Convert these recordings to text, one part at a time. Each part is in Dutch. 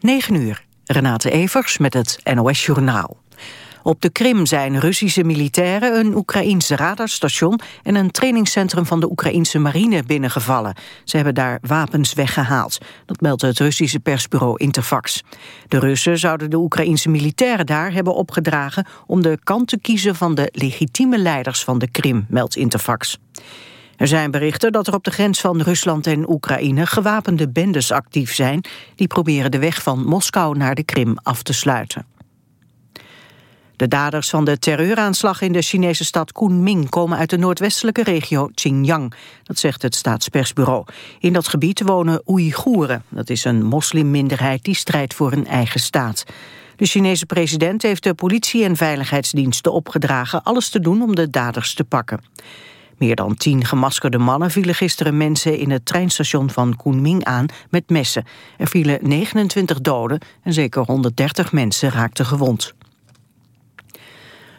9 uur. Renate Evers met het NOS Journaal. Op de Krim zijn Russische militairen een Oekraïns radarstation... en een trainingscentrum van de Oekraïnse marine binnengevallen. Ze hebben daar wapens weggehaald. Dat meldt het Russische persbureau Interfax. De Russen zouden de Oekraïnse militairen daar hebben opgedragen... om de kant te kiezen van de legitieme leiders van de Krim, meldt Interfax. Er zijn berichten dat er op de grens van Rusland en Oekraïne gewapende bendes actief zijn. Die proberen de weg van Moskou naar de Krim af te sluiten. De daders van de terreuraanslag in de Chinese stad Kunming komen uit de noordwestelijke regio Xinjiang. Dat zegt het staatspersbureau. In dat gebied wonen Oeigoeren. Dat is een moslimminderheid die strijdt voor een eigen staat. De Chinese president heeft de politie en veiligheidsdiensten opgedragen alles te doen om de daders te pakken. Meer dan tien gemaskerde mannen vielen gisteren mensen in het treinstation van Kunming aan met messen. Er vielen 29 doden en zeker 130 mensen raakten gewond.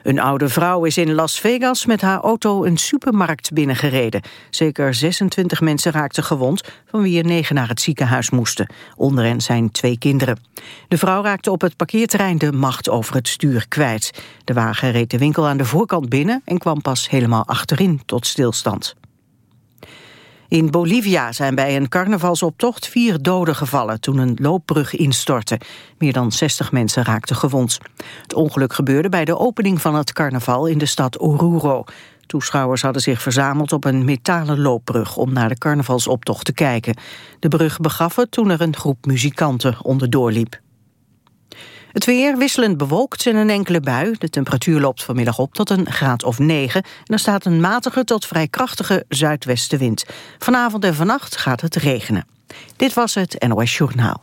Een oude vrouw is in Las Vegas met haar auto een supermarkt binnengereden. Zeker 26 mensen raakten gewond, van wie er negen naar het ziekenhuis moesten. Onder hen zijn twee kinderen. De vrouw raakte op het parkeerterrein de macht over het stuur kwijt. De wagen reed de winkel aan de voorkant binnen en kwam pas helemaal achterin tot stilstand. In Bolivia zijn bij een carnavalsoptocht vier doden gevallen toen een loopbrug instortte. Meer dan 60 mensen raakten gewond. Het ongeluk gebeurde bij de opening van het carnaval in de stad Oruro. Toeschouwers hadden zich verzameld op een metalen loopbrug om naar de carnavalsoptocht te kijken. De brug begaf het toen er een groep muzikanten onderdoor liep. Het weer wisselend bewolkt en een enkele bui. De temperatuur loopt vanmiddag op tot een graad of 9. En er staat een matige tot vrij krachtige zuidwestenwind. Vanavond en vannacht gaat het regenen. Dit was het NOS Journaal.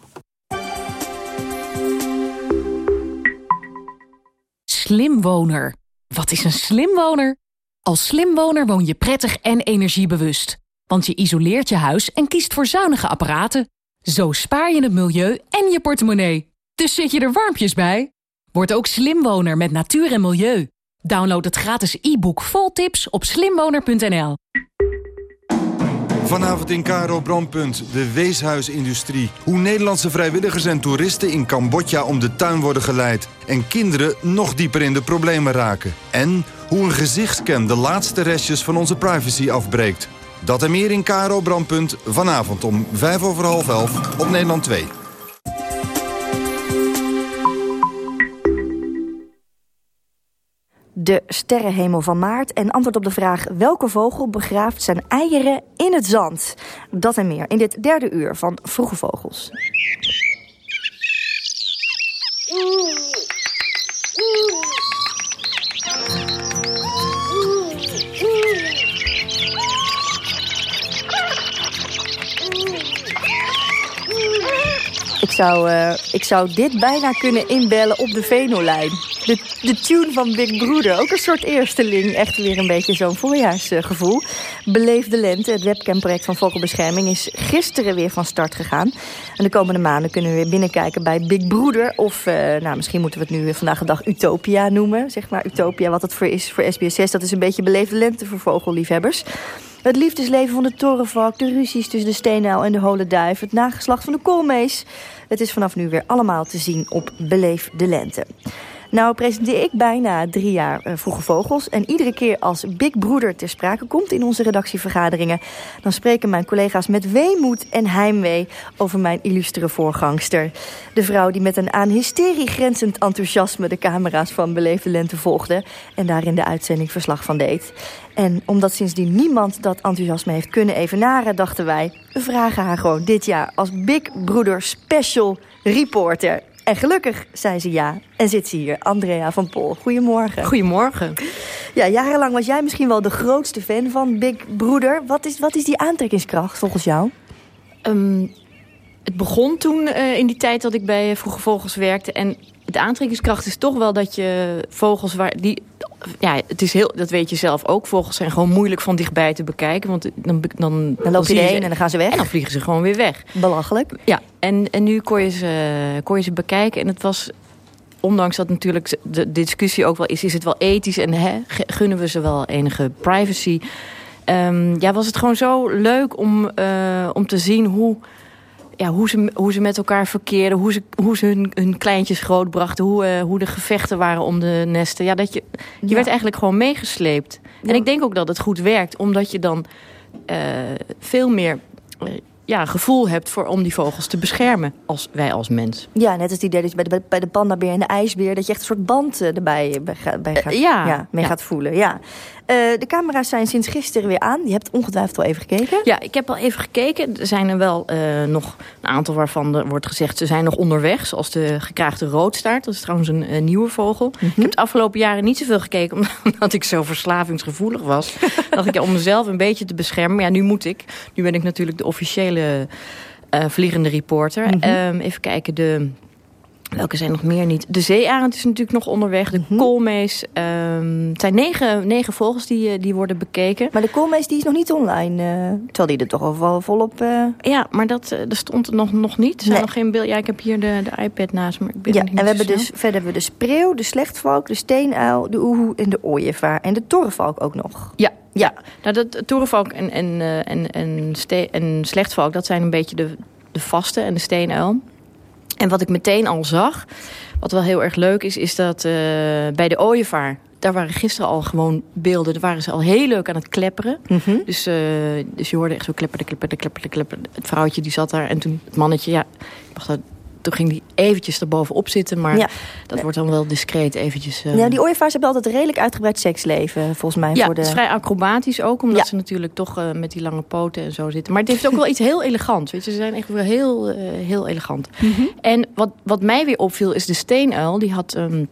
Slimwoner. Wat is een slimwoner? Als slimwoner woon je prettig en energiebewust. Want je isoleert je huis en kiest voor zuinige apparaten. Zo spaar je het milieu en je portemonnee. Dus zit je er warmpjes bij? Word ook slimwoner met natuur en milieu. Download het gratis e-book vol tips op slimwoner.nl. Vanavond in Karo Brandpunt, de weeshuisindustrie. Hoe Nederlandse vrijwilligers en toeristen in Cambodja om de tuin worden geleid. En kinderen nog dieper in de problemen raken. En hoe een gezichtscan de laatste restjes van onze privacy afbreekt. Dat en meer in Karo Brandpunt vanavond om vijf over half elf op Nederland 2. De sterrenhemel van maart... en antwoord op de vraag welke vogel begraaft zijn eieren in het zand. Dat en meer in dit derde uur van Vroege Vogels. Ik zou, uh, ik zou dit bijna kunnen inbellen op de Venolijn. De, de tune van Big Broeder. Ook een soort eersteling. Echt weer een beetje zo'n voorjaarsgevoel. Beleefde Lente, het webcamproject van Vogelbescherming... is gisteren weer van start gegaan. En de komende maanden kunnen we weer binnenkijken bij Big Broeder. Of, uh, nou, misschien moeten we het nu vandaag de dag Utopia noemen. Zeg maar Utopia, wat het voor is voor SBS6. Dat is een beetje Beleefde Lente voor vogelliefhebbers. Het liefdesleven van de torenvalk, de ruzies tussen de steenuil en de holle duif... het nageslacht van de koolmees. Het is vanaf nu weer allemaal te zien op Beleef de Lente. Nou presenteer ik bijna drie jaar uh, Vroege Vogels. En iedere keer als Big Broeder ter sprake komt in onze redactievergaderingen... dan spreken mijn collega's met weemoed en heimwee over mijn illustere voorgangster. De vrouw die met een aan hysterie grenzend enthousiasme... de camera's van Beleefde Lente volgde en daarin de uitzending verslag van deed. En omdat sindsdien niemand dat enthousiasme heeft kunnen evenaren... dachten wij, we vragen haar gewoon dit jaar als Big Broeder Special Reporter... En gelukkig zei ze ja en zit ze hier, Andrea van Pol. Goedemorgen. Goedemorgen. Ja, jarenlang was jij misschien wel de grootste fan van Big Broeder. Wat is, wat is die aantrekkingskracht volgens jou? Um, het begon toen uh, in die tijd dat ik bij Vroege Vogels werkte. En de aantrekkingskracht is toch wel dat je vogels waar die ja, het is heel, dat weet je zelf ook. Vogels zijn gewoon moeilijk van dichtbij te bekijken. Want dan, dan, dan loop je erheen en dan gaan ze weg. En dan vliegen ze gewoon weer weg. Belachelijk. Ja, en, en nu kon je, ze, kon je ze bekijken. En het was, ondanks dat natuurlijk de discussie ook wel is... is het wel ethisch en hè, gunnen we ze wel enige privacy... Um, ja, was het gewoon zo leuk om, uh, om te zien hoe ja, hoe, ze, hoe ze met elkaar verkeerden, hoe ze, hoe ze hun, hun kleintjes grootbrachten, hoe, uh, hoe de gevechten waren om de nesten. Ja, dat je, je werd eigenlijk gewoon meegesleept. En ik denk ook dat het goed werkt, omdat je dan uh, veel meer ja, gevoel hebt voor, om die vogels te beschermen. Als wij als mens. Ja, net als het idee dat je bij de, bij de pandabeer en de ijsbeer... dat je echt een soort band eh, erbij bij, bij gaat, ja, ja, mee gaat voelen. Ja. Uh, de camera's zijn sinds gisteren weer aan. Je hebt ongetwijfeld al even gekeken. Ja, ik heb al even gekeken. Er zijn er wel uh, nog een aantal waarvan er wordt gezegd... ze zijn nog onderweg, zoals de gekraagde roodstaart. Dat is trouwens een nieuwe vogel. Mm -hmm. Ik heb de afgelopen jaren niet zoveel gekeken... omdat ik zo verslavingsgevoelig was. dacht ik, om mezelf een beetje te beschermen. Maar ja, nu moet ik. Nu ben ik natuurlijk de officiële vliegende reporter. Mm -hmm. um, even kijken, de... Welke zijn nog meer niet? De zeearend is natuurlijk nog onderweg. De mm koolmees. Um, het zijn negen, negen vogels die, die worden bekeken. Maar de koolmees die is nog niet online. Uh, terwijl die er toch al wel volop... Uh... Ja, maar dat, uh, dat stond er nog, nog niet. Er zijn Nee. nog geen beeld. Ja, ik heb hier de, de iPad naast me. Ik ben Ja, niet en we hebben snel. dus, verder hebben we de spreeuw, de slechtvalk, de steenuil, de oehoe en de ooievaar. En de torrenvalk ook nog. Ja, ja. Nou, dat torenvalk en, en, eh, en, en, en slechtvalk, dat zijn een beetje de, de vaste en de steenuil. En wat ik meteen al zag, wat wel heel erg leuk is, is dat eh, bij de ooievaar... daar waren gisteren al gewoon beelden, daar waren ze al heel leuk aan het klepperen. Mhm. Dus, eh, dus je hoorde echt zo klepperde, klepperde, klepperde, klepperde. Het vrouwtje die zat daar en toen het mannetje, ja, ik dacht dat- toen ging die eventjes erbovenop zitten. Maar Ja. dat wordt dan wel discreet eventjes... eh, Ja, die ooievaars hebben altijd redelijk uitgebreid seksleven, volgens mij. ja, voor de... het is vrij acrobatisch ook, omdat Ja. ze natuurlijk toch eh, met die lange poten en zo zitten. Maar het heeft ook wel iets heel elegants. Weet je, ze zijn echt wel heel, eh, heel elegant. Mhm. En wat, wat mij weer opviel is de steenuil. Die had, ehm,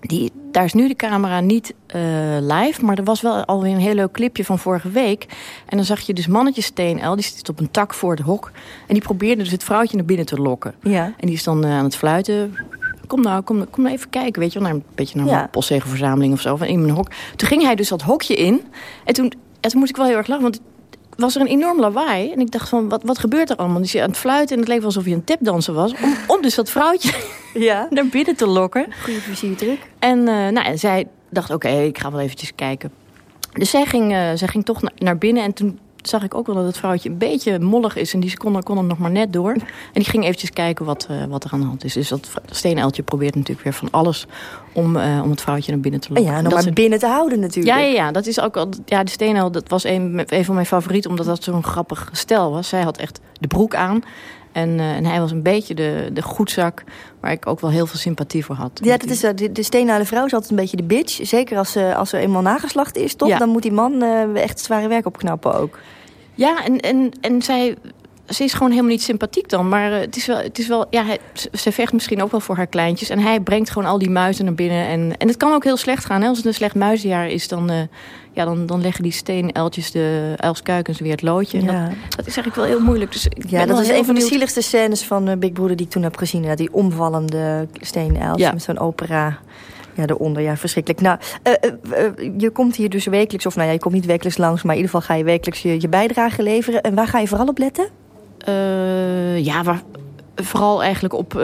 die, daar is nu de camera niet eh, live, maar er was wel alweer een heel leuk clipje van vorige week. En dan zag je dus mannetje steenuil, die zit op een tak voor het hok. En die probeerde dus het vrouwtje naar binnen te lokken. Ja. En die is dan eh, aan het fluiten. Kom nou, kom, kom nou even kijken, weet je wel. Naar een beetje naar Ja. een postzegelverzameling of zo. Van in mijn hok. Toen ging hij dus dat hokje in. En toen, en toen moest ik wel heel erg lachen, want was er een enorm lawaai. En ik dacht van, wat, wat gebeurt er allemaal? Dus je aan het fluiten en het leek alsof je een tapdanser was. Om, om dus dat vrouwtje ja. naar binnen te lokken. Goede versierdruk. En uh, nou, en zij dacht, oké, ik ga wel eventjes kijken. Dus zij ging, uh, zij ging toch na naar binnen. En toen zag ik ook wel dat het vrouwtje een beetje mollig is. En die seconde kon er nog maar net door. En die ging eventjes kijken wat, uh, wat er aan de hand is. Dus dat steenuiltje probeert natuurlijk weer van alles... om, uh, om het vrouwtje naar binnen te lokken. Ja, en om maar ze... binnen te houden natuurlijk. Ja, ja, ja, dat is ook al... Ja, de steenuil, dat was een, een van mijn favorieten... omdat dat zo'n grappig stel was. Zij had echt de broek aan... En, uh, en, hij was een beetje de, de goedzak waar ik ook wel heel veel sympathie voor had. Ja, dat is, uh, de, de steenale vrouw is altijd een beetje de bitch. Zeker als, uh, als er eenmaal nageslacht is, toch? Ja. Dan moet die man eh, echt zware werk opknappen ook. Ja, en, en, en zij... Ze is gewoon helemaal niet sympathiek dan. Maar het is wel... Het is wel ja, hij, ze vecht misschien ook wel voor haar kleintjes. En hij brengt gewoon al die muizen naar binnen. En, en het kan ook heel slecht gaan. Hè? Als het een slecht muizenjaar is, dan, ja, dan, dan leggen die steenuiltjes, de uilskuikens weer het loodje. En ja. dat, dat, is eigenlijk wel heel moeilijk. Dus ja, dat is een van de zieligste scènes van uh, Big Brother die ik toen heb gezien. Ja, die omvallende steenuiltjes ja. met zo'n opera... Ja, eronder. Ja, verschrikkelijk. Nou, uh, uh, je komt hier dus wekelijks, of nou ja, je komt niet wekelijks langs, maar in ieder geval ga je wekelijks je, je bijdrage leveren. En waar ga je vooral op letten? Uh, ja, waar, vooral eigenlijk op,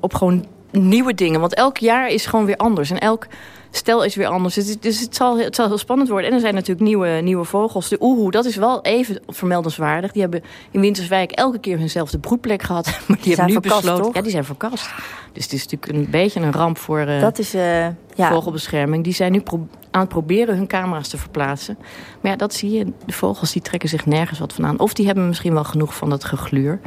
op gewoon nieuwe dingen. Want elk jaar is gewoon weer anders. En elk stel is weer anders. Dus, dus het, zal, het zal heel spannend worden. En er zijn natuurlijk nieuwe, nieuwe vogels. De oehoe, dat is wel even vermeldenswaardig. Die hebben in Winterswijk elke keer hunzelfde broedplek gehad. Maar die, die hebben nu verkast, besloten... Toch? Ja, die zijn verkast. Dus het is natuurlijk een beetje een ramp voor uh, dat is, uh, ja. vogelbescherming. Die zijn nu aan het proberen hun camera's te verplaatsen. Maar ja, dat zie je. De vogels die trekken zich nergens wat van aan. Of die hebben misschien wel genoeg van dat gegluur.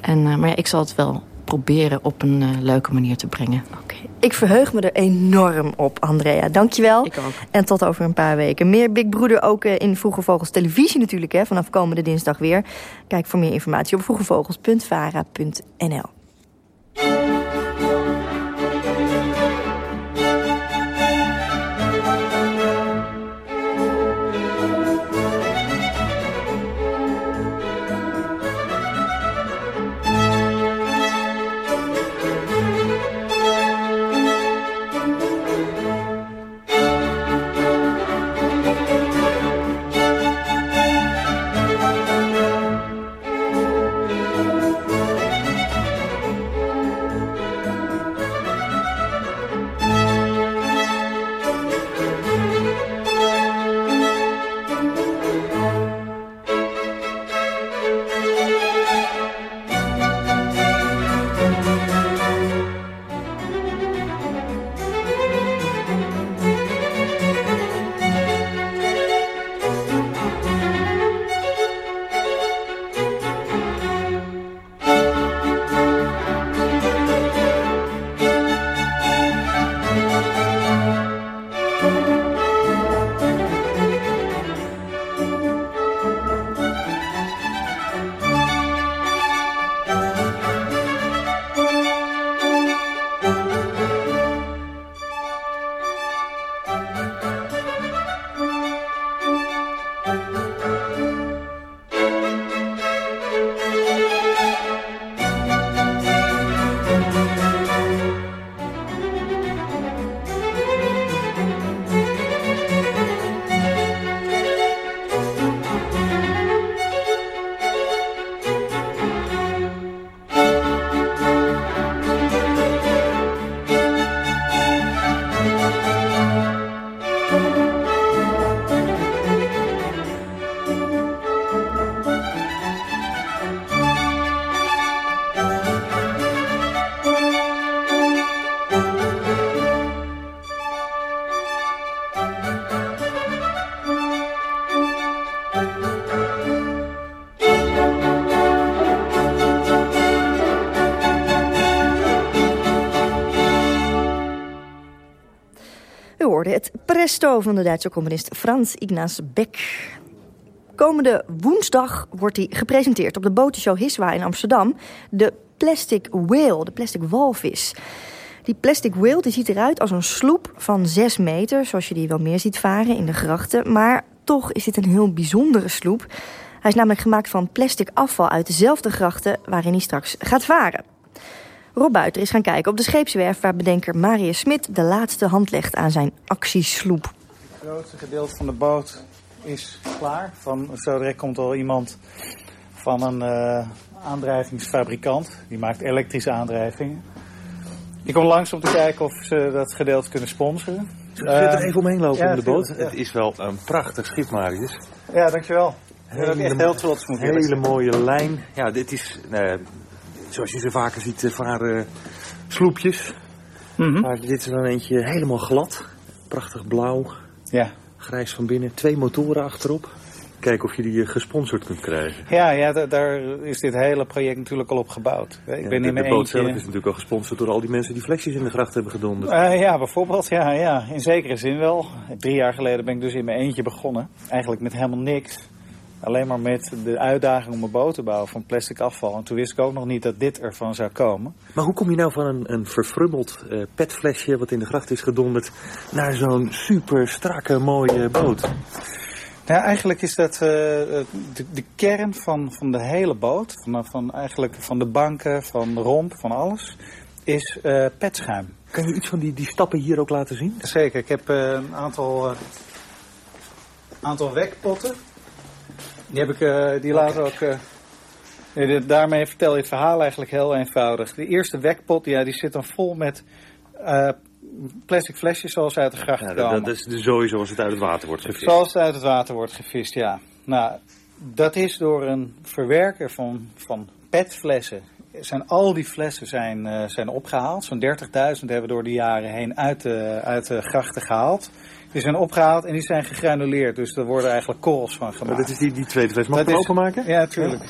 En, uh, maar ja, ik zal het wel proberen op een uh, leuke manier te brengen. Okay. Ik verheug me er enorm op, Andrea. Dankjewel. Ik ook. En tot over een paar weken. Meer Big Broeder ook uh, in Vroege Vogels televisie natuurlijk, hè, vanaf komende dinsdag weer. Kijk voor meer informatie op vroegevogels.vara.nl. van de Duitse communist Frans Ignaz Beck. Komende woensdag wordt hij gepresenteerd op de botenshow Hiswa in Amsterdam. De Plastic Whale, de plastic walvis. Die plastic whale die ziet eruit als een sloep van 6 meter... zoals je die wel meer ziet varen in de grachten. Maar toch is dit een heel bijzondere sloep. Hij is namelijk gemaakt van plastic afval uit dezelfde grachten... waarin hij straks gaat varen. Rob Buiter is gaan kijken op de scheepswerf... waar bedenker Marius Smit de laatste hand legt aan zijn actiesloep. Het grootste gedeelte van de boot is klaar. Van, zo direct komt al iemand van een uh, aandrijvingsfabrikant. Die maakt elektrische aandrijvingen. Ik kom langs om te kijken of ze dat gedeelte kunnen sponsoren. Zullen we er even omheen lopen ja, in de boot? Het is wel een prachtig schip, Marius. Ja, dankjewel. Ik ben echt heel trots. Een hele mooie lijn. Ja, dit is, uh, zoals je ze vaker ziet, uh, varen sloepjes. Mm -hmm. Maar dit is dan eentje helemaal glad. Prachtig blauw. Ja. Grijs van binnen. Twee motoren achterop kijken of je die eh, gesponsord kunt krijgen. Ja, ja daar is dit hele project natuurlijk al op gebouwd. Ik ja, ben de, in de boot zelf is natuurlijk al gesponsord door al die mensen die flesjes in de gracht hebben gedonderd. Uh, ja, bijvoorbeeld. Ja, ja, in zekere zin wel. Drie jaar geleden ben ik dus in mijn eentje begonnen. Eigenlijk met helemaal niks. Alleen maar met de uitdaging om een boot te bouwen van plastic afval. En toen wist ik ook nog niet dat dit ervan zou komen. Maar hoe kom je nou van een, een verfrummeld uh, petflesje wat in de gracht is gedonderd... naar zo'n super strakke mooie boot? Ja, eigenlijk is dat uh, de, de, kern van, van de hele boot, van, van, eigenlijk van de banken, van de romp, van alles, is uh, petschuim. Kan je iets van die, die stappen hier ook laten zien? Zeker, ik heb uh, een aantal, aantal wekpotten. Die heb ik, die laten ook... daarmee vertel je het verhaal eigenlijk heel eenvoudig. De eerste wekpot, ja, die zit dan vol met plastic flesjes zoals uit de gracht ja, komen. Dat is de zooi zoals het uit het water wordt gevist. Zoals het uit het water wordt gevist, ja. Nou, dat is door een verwerker van, van petflessen. Zijn, al die flessen zijn, uh, zijn opgehaald. Zo'n 30.000 hebben door de jaren heen uit de, uit de grachten gehaald. Die zijn opgehaald en die zijn gegranuleerd. Dus er worden eigenlijk korrels van gemaakt. Maar dat is die, die tweede fles. Mag ik openmaken? Ja, natuurlijk. Ja.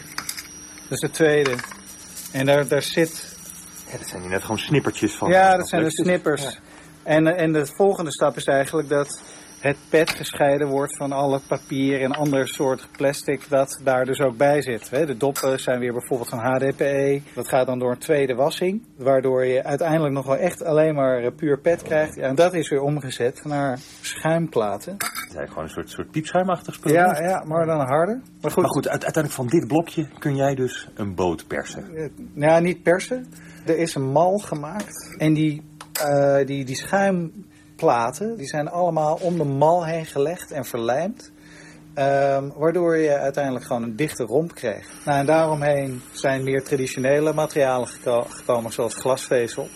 Dat is de tweede. En daar, daar zit... Ja, dat zijn hier net gewoon snippertjes van. Ja, dat zijn de snippers. Ja. En, en de volgende stap is eigenlijk dat het pet gescheiden wordt van al het papier en ander soort plastic dat daar dus ook bij zit. De doppen zijn weer bijvoorbeeld van HDPE. Dat gaat dan door een tweede wassing, waardoor je uiteindelijk nog wel echt alleen maar puur pet krijgt. En dat is weer omgezet naar schuimplaten. Het is eigenlijk gewoon een soort, soort piepschuimachtig spul. Ja, ja, maar dan harder. Maar goed, maar goed uiteindelijk van dit blokje kun jij dus een boot persen. Ja, niet persen. Er is een mal gemaakt en die uh, die, die schuimplaten die zijn allemaal om de mal heen gelegd en verlijmd. Um, waardoor je uiteindelijk gewoon een dichte romp kreeg. Nou, en daaromheen zijn meer traditionele materialen gekomen, zoals glasvezel.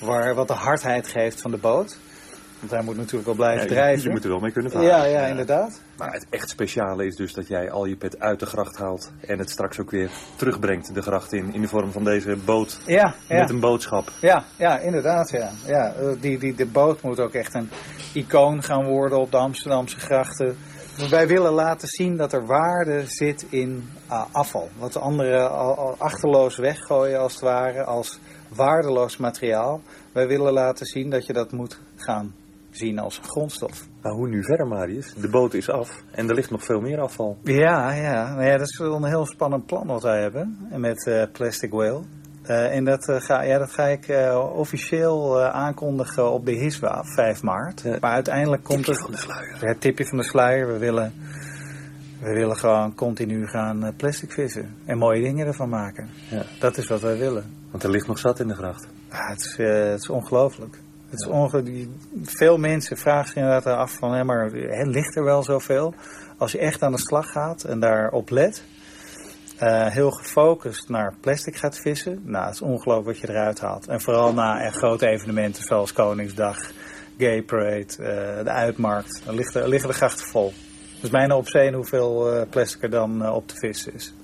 Waar, wat de hardheid geeft van de boot. Want hij moet natuurlijk wel blijven ja, drijven. Je moet er wel mee kunnen varen. Ja, ja, inderdaad. Maar het echt speciale is dus dat jij al je pet uit de gracht haalt en het straks ook weer terugbrengt de gracht in, in de vorm van deze boot ja, ja. met een boodschap. Ja, ja inderdaad. Ja. Ja, die, die, de boot moet ook echt een icoon gaan worden op de Amsterdamse grachten. Wij willen laten zien dat er waarde zit in uh, afval. Wat de anderen achterloos weggooien als het ware, als waardeloos materiaal. Wij willen laten zien dat je dat moet gaan zien als grondstof. Maar hoe nu verder, Marius? De boot is af en er ligt nog veel meer afval. Ja, ja. Nou ja dat is wel een heel spannend plan wat wij hebben met uh, Plastic Whale. Uh, en dat, uh, ga, ja, dat ga ik officieel aankondigen op de HISWA, 5 maart. maar uiteindelijk komt het... van de sluier. Het tipje van de sluier. We willen, we willen gewoon continu gaan plastic vissen. En mooie dingen ervan maken. Ja. Dat is wat wij willen. Want er ligt nog zat in de gracht. Ja, het is, het is ongelooflijk. Het is onge veel mensen vragen zich inderdaad af van, maar ligt er wel zoveel? Als je echt aan de slag gaat en daarop let, uh, heel gefocust naar plastic gaat vissen, nou, het is ongelooflijk wat je eruit haalt. En vooral na grote evenementen zoals Koningsdag, Gay Parade, uh, de Uitmarkt, dan liggen de grachten vol. Is bijna opzien hoeveel uh, plastic er dan op te vissen is.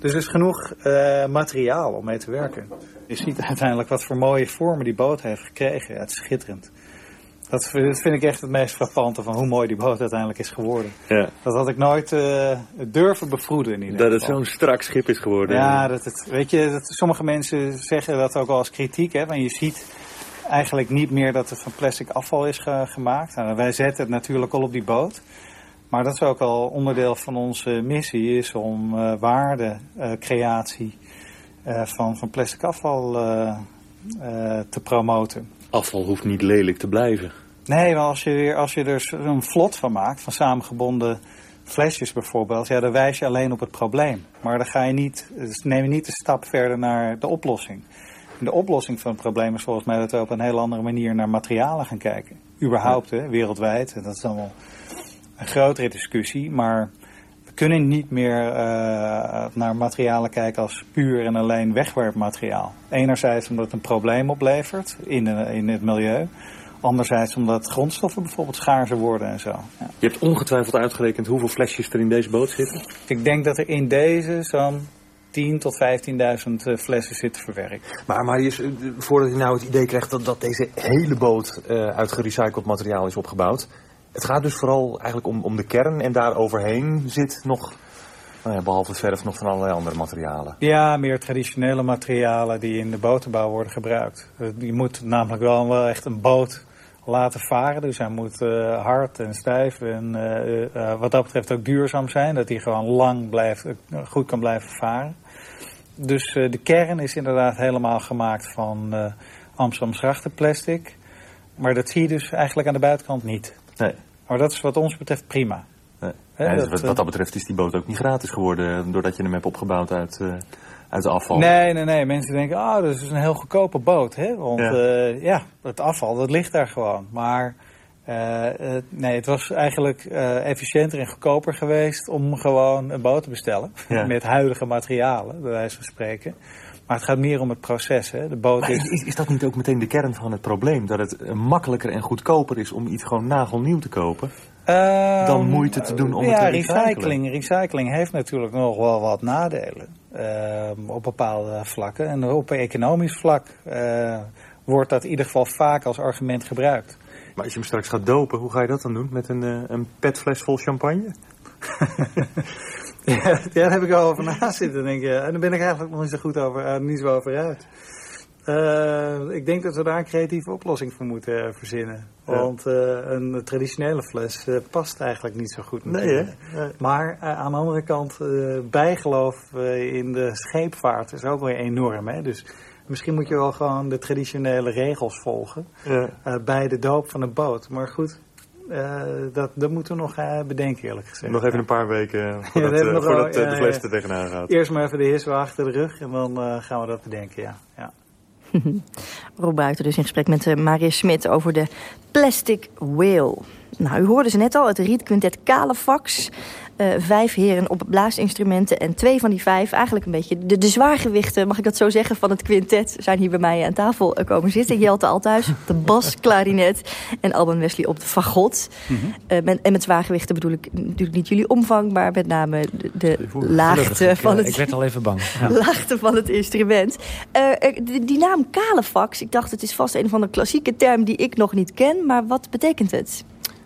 Dus er is genoeg materiaal om mee te werken. Je ziet uiteindelijk wat voor mooie vormen die boot heeft gekregen. het is schitterend. Dat vind ik echt het meest frappante van hoe mooi die boot uiteindelijk is geworden. Ja. Dat had ik nooit uh, durven bevroeden in ieder geval. Dat het zo'n strak schip is geworden. Ja, dat het, weet je, dat sommige mensen zeggen dat ook wel als kritiek. Hè, want je ziet eigenlijk niet meer dat het van plastic afval is gemaakt. Nou, wij zetten het natuurlijk al op die boot. Maar dat is ook al onderdeel van onze missie, is om uh, waardecreatie uh, van, van plastic afval te promoten. Afval hoeft niet lelijk te blijven. Nee, maar als je, weer, als je er een vlot van maakt, van samengebonden flesjes bijvoorbeeld, ja, dan wijs je alleen op het probleem. Maar dan ga je niet, dus neem je niet de stap verder naar de oplossing. En de oplossing van het probleem is volgens mij dat we op een heel andere manier naar materialen gaan kijken. Überhaupt, hè, wereldwijd. Dat is dan wel een grotere discussie. Maar kunnen niet meer uh, naar materialen kijken als puur en alleen wegwerpmateriaal. Enerzijds omdat het een probleem oplevert in, in het milieu. Anderzijds omdat grondstoffen bijvoorbeeld schaarser worden en zo. Ja. Je hebt ongetwijfeld uitgerekend hoeveel flesjes er in deze boot zitten? Ik denk dat er in deze zo'n 10 tot 15.000 flessen zitten verwerkt. Maar Marius, voordat je nou het idee krijgt dat, dat deze hele boot uh, uit gerecycled materiaal is opgebouwd. Het gaat dus vooral eigenlijk om, om de kern en daar overheen zit nog nou ja, behalve verf nog van allerlei andere materialen. Ja, meer traditionele materialen die in de botenbouw worden gebruikt. Je moet namelijk wel, wel echt een boot laten varen. Dus hij moet uh, hard en stijf en uh, wat dat betreft ook duurzaam zijn. Dat hij gewoon lang blijft, goed kan blijven varen. Dus de kern is inderdaad helemaal gemaakt van Amsterdam grachtenplastic. Maar dat zie je dus eigenlijk aan de buitenkant niet. Nee. Maar dat is wat ons betreft prima. Nee. Ja, dat, wat dat betreft is die boot ook niet gratis geworden doordat je hem hebt opgebouwd uit uit afval. Nee, nee, nee. Mensen denken, oh, dat is een heel goedkope boot. Hè? Want ja, uh, ja het afval, dat ligt daar gewoon. Maar uh, uh, nee, het was eigenlijk efficiënter en goedkoper geweest om gewoon een boot te bestellen. Ja. Met huidige materialen, bij wijze van spreken. Maar het gaat meer om het proces. Hè? De boot is... is... Is dat niet ook meteen de kern van het probleem? Dat het makkelijker en goedkoper is om iets gewoon nagelnieuw te kopen? Uh, dan moeite te doen om ja, het te recycling. Recycling heeft natuurlijk nog wel wat nadelen. Uh, op bepaalde vlakken. En op economisch vlak uh, wordt dat in ieder geval vaak als argument gebruikt. Maar als je hem straks gaat dopen, hoe ga je dat dan doen? Met een, een petfles vol champagne? ja, daar heb ik al over na zitten denken. En daar ben ik eigenlijk nog niet zo goed over, niet zo over uit. Uh, ik denk dat we daar een creatieve oplossing voor moeten uh, verzinnen. Ja. Want een traditionele fles past eigenlijk niet zo goed. Nee, hè? Nee. Maar aan de andere kant, bijgeloof in de scheepvaart is ook weer enorm. Hè? Dus misschien moet je wel gewoon de traditionele regels volgen ja. bij de doop van een boot. Maar goed, dat, dat moeten we nog bedenken eerlijk gezegd. Nog even een paar weken voordat, ja, voordat de fles er tegenaan gaat. Eerst maar even de his achter de rug en dan gaan we dat bedenken, ja. ja. Rob Buiten dus in gesprek met uh, Marius Smit over de Plastic Whale. Nou, u hoorde ze net al, het rietquintet Kalefax. Uh, vijf heren op blaasinstrumenten. En twee van die vijf, eigenlijk een beetje de, de zwaargewichten... mag ik dat zo zeggen, van het quintet... zijn hier bij mij aan tafel uh, komen zitten. Jelte Althuis op de bas, klarinet... en Alban Wesley op de fagot. Mm -hmm. uh, met, en met zwaargewichten bedoel ik natuurlijk niet jullie omvang... maar met name de, de laagte van het... Ik werd al even bang. Ja. Laagte van het instrument. Die, die naam Kalefax, ik dacht het is vast een van de klassieke term... die ik nog niet ken, maar wat betekent het?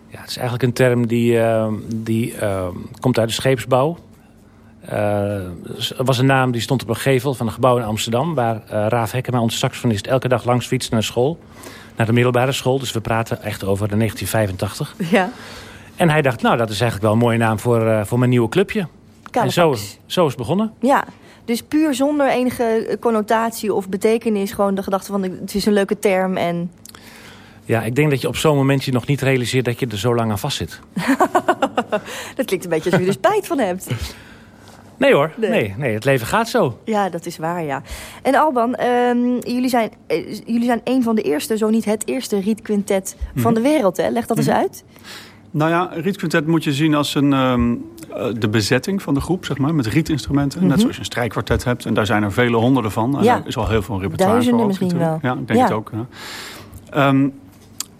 Ja, het is eigenlijk een term die, uh, die uh, komt uit de scheepsbouw. Uh, er was een naam die stond op een gevel van een gebouw in Amsterdam... waar Raaf Hekkema, onze saxofonist, elke dag langs fietste naar school. Naar de middelbare school, dus we praten echt over de 1985. Ja. En hij dacht, nou, dat is eigenlijk wel een mooie naam voor, voor mijn nieuwe clubje. En zo, zo is het begonnen. Ja, dus puur zonder enige connotatie of betekenis... gewoon de gedachte van, het is een leuke term en... Ja, ik denk dat je op zo'n moment je nog niet realiseert dat je er zo lang aan vastzit. dat klinkt een beetje alsof je er spijt van hebt. Nee hoor, nee. nee. Nee, het leven gaat zo. Ja, dat is waar, ja. En Alban, um, jullie, zijn, uh, jullie zijn een van de eerste, zo niet het eerste rietquintet mm -hmm. van de wereld. Hè? Leg dat mm -hmm. eens uit. Nou ja, rietquintet moet je zien als een, um, de bezetting van de groep, zeg maar, met rietinstrumenten. Mm -hmm. Net zoals je een strijkkwartet hebt. En daar zijn er vele honderden van. Ja. daar is al heel veel repertoire Duizenden voor. misschien wel. Ja, ik denk ja. het ook. Ja. Um,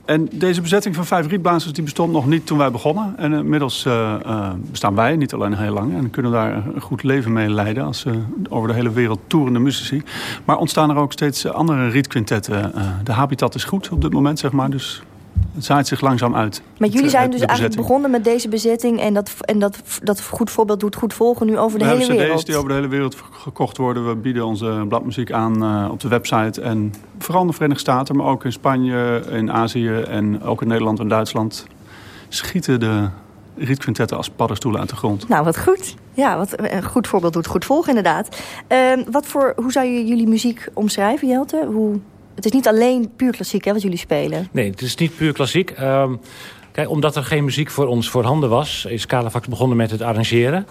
en deze bezetting van vijf rietblazers die bestond nog niet toen wij begonnen. En inmiddels uh, uh, bestaan wij, niet alleen heel lang. En kunnen daar een goed leven mee leiden als uh, over de hele wereld toerende muzici. Maar ontstaan er ook steeds andere rietquintetten. de habitat is goed op dit moment, zeg maar. Dus het zaait zich langzaam uit. Maar jullie zijn dus eigenlijk begonnen met deze bezetting... en dat, en dat, dat goed voorbeeld doet goed volgen nu over de we hele wereld. We hebben cd's die over de hele wereld gekocht worden. We bieden onze bladmuziek aan uh, op de website. En vooral in de Verenigde Staten, maar ook in Spanje, in Azië en ook in Nederland en Duitsland schieten de rietquintetten als paddenstoelen uit de grond. Nou, wat goed. Ja, wat een goed voorbeeld doet goed volgen inderdaad. Uh, wat voor, hoe zou je jullie muziek omschrijven, Jelte? Hoe, het is niet alleen puur klassiek hè, wat jullie spelen. Nee, het is niet puur klassiek. Uh, kijk, omdat er geen muziek voor ons voorhanden was... is Calafax begonnen met het arrangeren.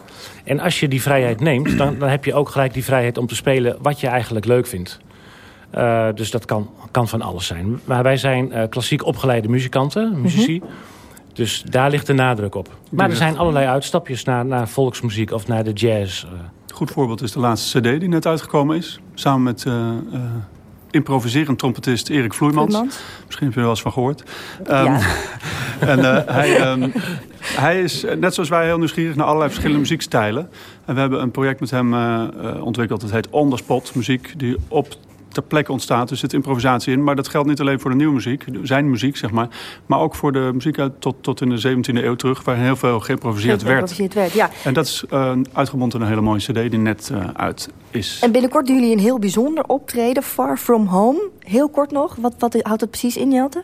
En als je die vrijheid neemt, dan, dan heb je ook gelijk die vrijheid om te spelen... wat je eigenlijk leuk vindt. Uh, dus dat kan, kan van alles zijn. Maar wij zijn uh, klassiek opgeleide muzikanten, muzici... Mm -hmm. Dus daar ligt de nadruk op. Maar er zijn allerlei uitstapjes naar, naar volksmuziek of naar de jazz. Goed voorbeeld is de laatste cd die net uitgekomen is. Samen met uh, uh, improviserend trompetist Erik Vloeimans. Vloeimans. Misschien heb je er wel eens van gehoord. Um, ja. en uh, hij, um, hij is, net zoals wij, heel nieuwsgierig naar allerlei verschillende muziekstijlen. En we hebben een project met hem ontwikkeld. Dat heet On The Spot muziek. Die op ter plekke ontstaat. Er zit improvisatie in. Maar dat geldt niet alleen voor de nieuwe muziek. Zijn muziek, zeg maar. Maar ook voor de muziek uit tot, tot in de 17e eeuw terug. Waar heel veel geïmproviseerd werd. Geïmproviseerd werd, ja. En dat is uh, uitgebond in een hele mooie cd die net uh, uit is. En binnenkort doen jullie een heel bijzonder optreden. Far From Home. Heel kort nog. Wat, wat houdt het precies in, Jelte?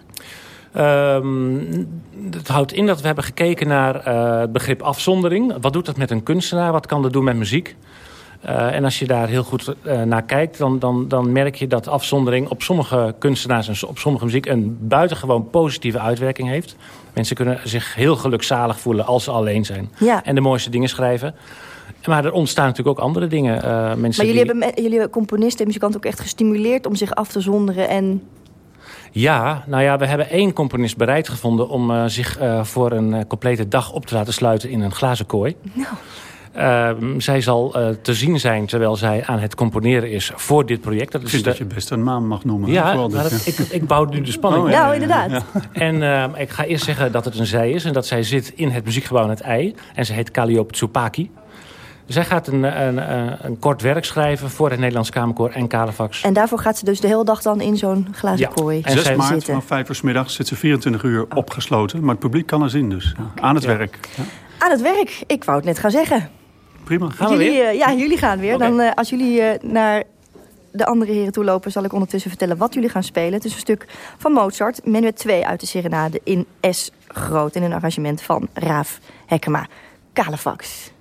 Um, het houdt in dat we hebben gekeken naar uh, het begrip afzondering. Wat doet dat met een kunstenaar? Wat kan dat doen met muziek? Uh, en als je daar heel goed uh, naar kijkt, dan, dan, dan merk je dat afzondering op sommige kunstenaars en op sommige muziek een buitengewoon positieve uitwerking heeft. Mensen kunnen zich heel gelukzalig voelen als ze alleen zijn. Ja. En de mooiste dingen schrijven. Maar er ontstaan natuurlijk ook andere dingen. Uh, mensen maar jullie, die... hebben, jullie componisten en muzikanten ook echt gestimuleerd om zich af te zonderen en... Ja, nou ja, we hebben één componist bereid gevonden om uh, zich uh, voor een uh, complete dag op te laten sluiten in een glazen kooi. Nou. Uh, zij zal uh, te zien zijn terwijl zij aan het componeren is voor dit project. Dat is ik vind de... dat je best een maan mag noemen. Ja, dat, dat, ik, ik bouw nu de spanning. Oh, ja, nou, inderdaad. Ja. En uh, ik ga eerst zeggen dat het een zij is en dat zij zit in het muziekgebouw aan het ei. En ze heet Calliope Tsupaki. Zij gaat een, een, een, kort werk schrijven voor het Nederlands Kamerkoor en Calefax. En daarvoor gaat ze dus de hele dag dan in zo'n glazen ja. kooi en 6 zij maart zitten. vanaf 5 uur 's middags zit ze 24 uur opgesloten. Maar het publiek kan er zien dus. Aan het Ja. werk. Ja. Aan het werk, ik wou het net gaan zeggen. Prima. Gaan we jullie, weer? eh, ja, jullie gaan weer. Dan, eh, als jullie eh, naar de andere heren toe lopen... zal ik ondertussen vertellen wat jullie gaan spelen. Het is een stuk van Mozart, Menuet 2 uit de Serenade in S groot... in een arrangement van Raaf Hekkema. Calefax.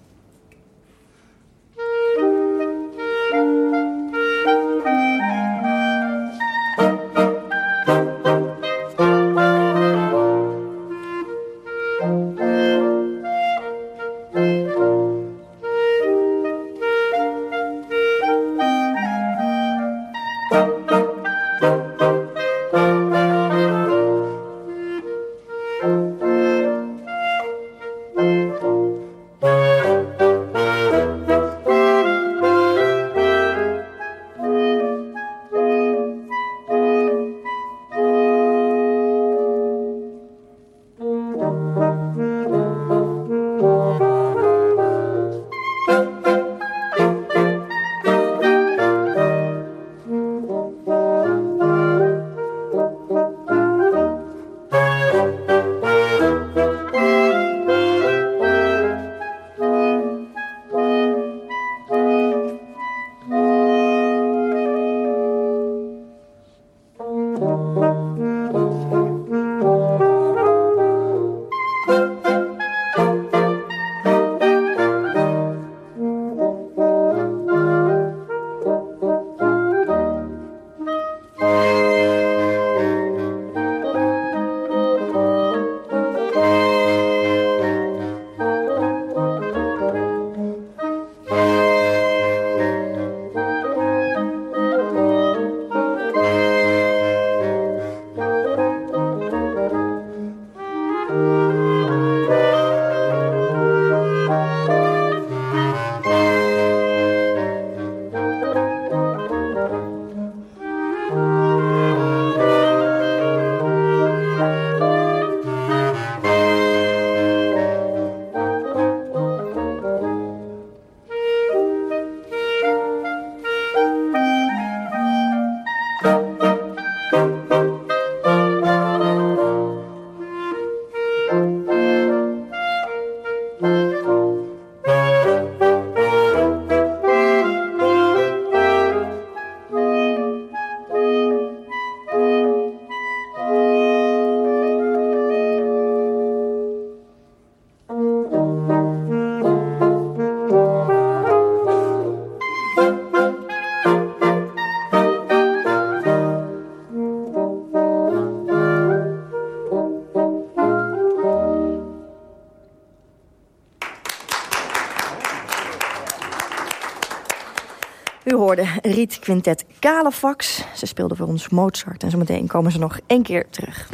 Quintet Kalefax. Ze speelde voor ons Mozart en zometeen komen ze nog één keer terug.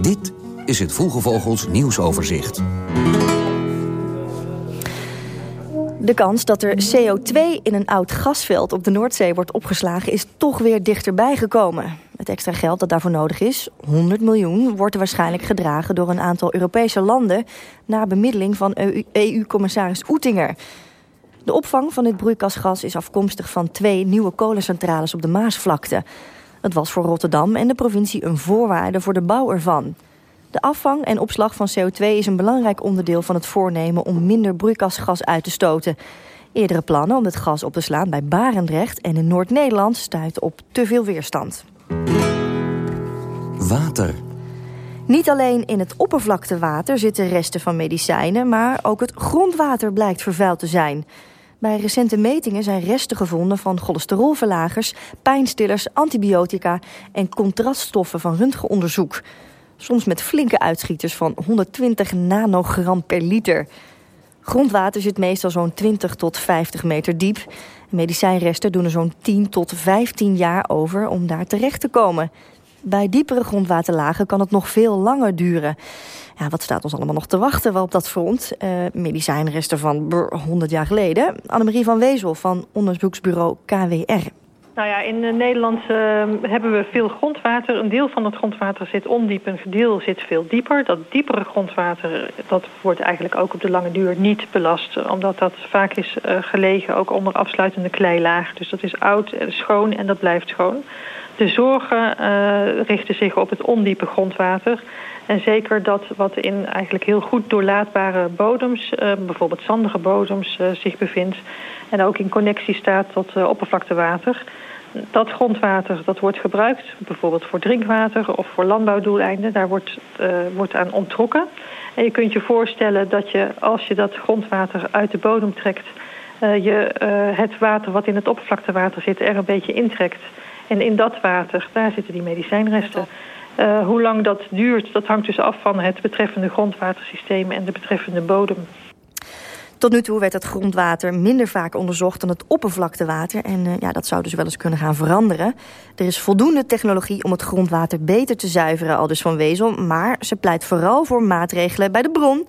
Dit is het Vroege Vogels nieuwsoverzicht. De kans dat er CO2 in een oud gasveld op de Noordzee wordt opgeslagen... is toch weer dichterbij gekomen. Het extra geld dat daarvoor nodig is, 100 miljoen... wordt waarschijnlijk gedragen door een aantal Europese landen... na bemiddeling van EU-commissaris Oettinger. De opvang van dit broeikasgas is afkomstig van twee nieuwe kolencentrales op de Maasvlakte. Het was voor Rotterdam en de provincie een voorwaarde voor de bouw ervan... De afvang en opslag van CO2 is een belangrijk onderdeel van het voornemen om minder broeikasgas uit te stoten. Eerdere plannen om het gas op te slaan bij Barendrecht en in Noord-Nederland stuiten op te veel weerstand. Water. Niet alleen in het oppervlaktewater zitten resten van medicijnen, maar ook het grondwater blijkt vervuild te zijn. Bij recente metingen zijn resten gevonden van cholesterolverlagers, pijnstillers, antibiotica en contraststoffen van röntgenonderzoek. Soms met flinke uitschieters van 120 nanogram per liter. Grondwater zit meestal zo'n 20 tot 50 meter diep. Medicijnresten doen er zo'n 10 tot 15 jaar over om daar terecht te komen. Bij diepere grondwaterlagen kan het nog veel langer duren. Ja, wat staat ons allemaal nog te wachten op dat front? Uh, medicijnresten van 100 jaar geleden. Annemarie van Wezel van onderzoeksbureau KWR. Nou ja, in Nederland uh, hebben we veel grondwater. Een deel van het grondwater zit ondiep, een deel zit veel dieper. Dat diepere grondwater dat wordt eigenlijk ook op de lange duur niet belast. Omdat dat vaak is uh, gelegen ook onder afsluitende kleilaag. Dus dat is oud en schoon en dat blijft schoon. De zorgen uh, richten zich op het ondiepe grondwater. En zeker dat wat in eigenlijk heel goed doorlaatbare bodems, uh, bijvoorbeeld zandige bodems, uh, zich bevindt. En ook in connectie staat tot oppervlaktewater. Dat grondwater dat wordt gebruikt bijvoorbeeld voor drinkwater of voor landbouwdoeleinden. Daar wordt, wordt aan onttrokken. En je kunt je voorstellen dat je als je dat grondwater uit de bodem trekt... je het water wat in het oppervlaktewater zit er een beetje intrekt. En in dat water, daar zitten die medicijnresten... Uh, hoe lang dat duurt, dat hangt dus af van het betreffende grondwatersysteem en de betreffende bodem. Tot nu toe werd het grondwater minder vaak onderzocht dan het oppervlaktewater. En uh, ja, dat zou dus wel eens kunnen gaan veranderen. Er is voldoende technologie om het grondwater beter te zuiveren, al dus van Wezel. Maar ze pleit vooral voor maatregelen bij de bron.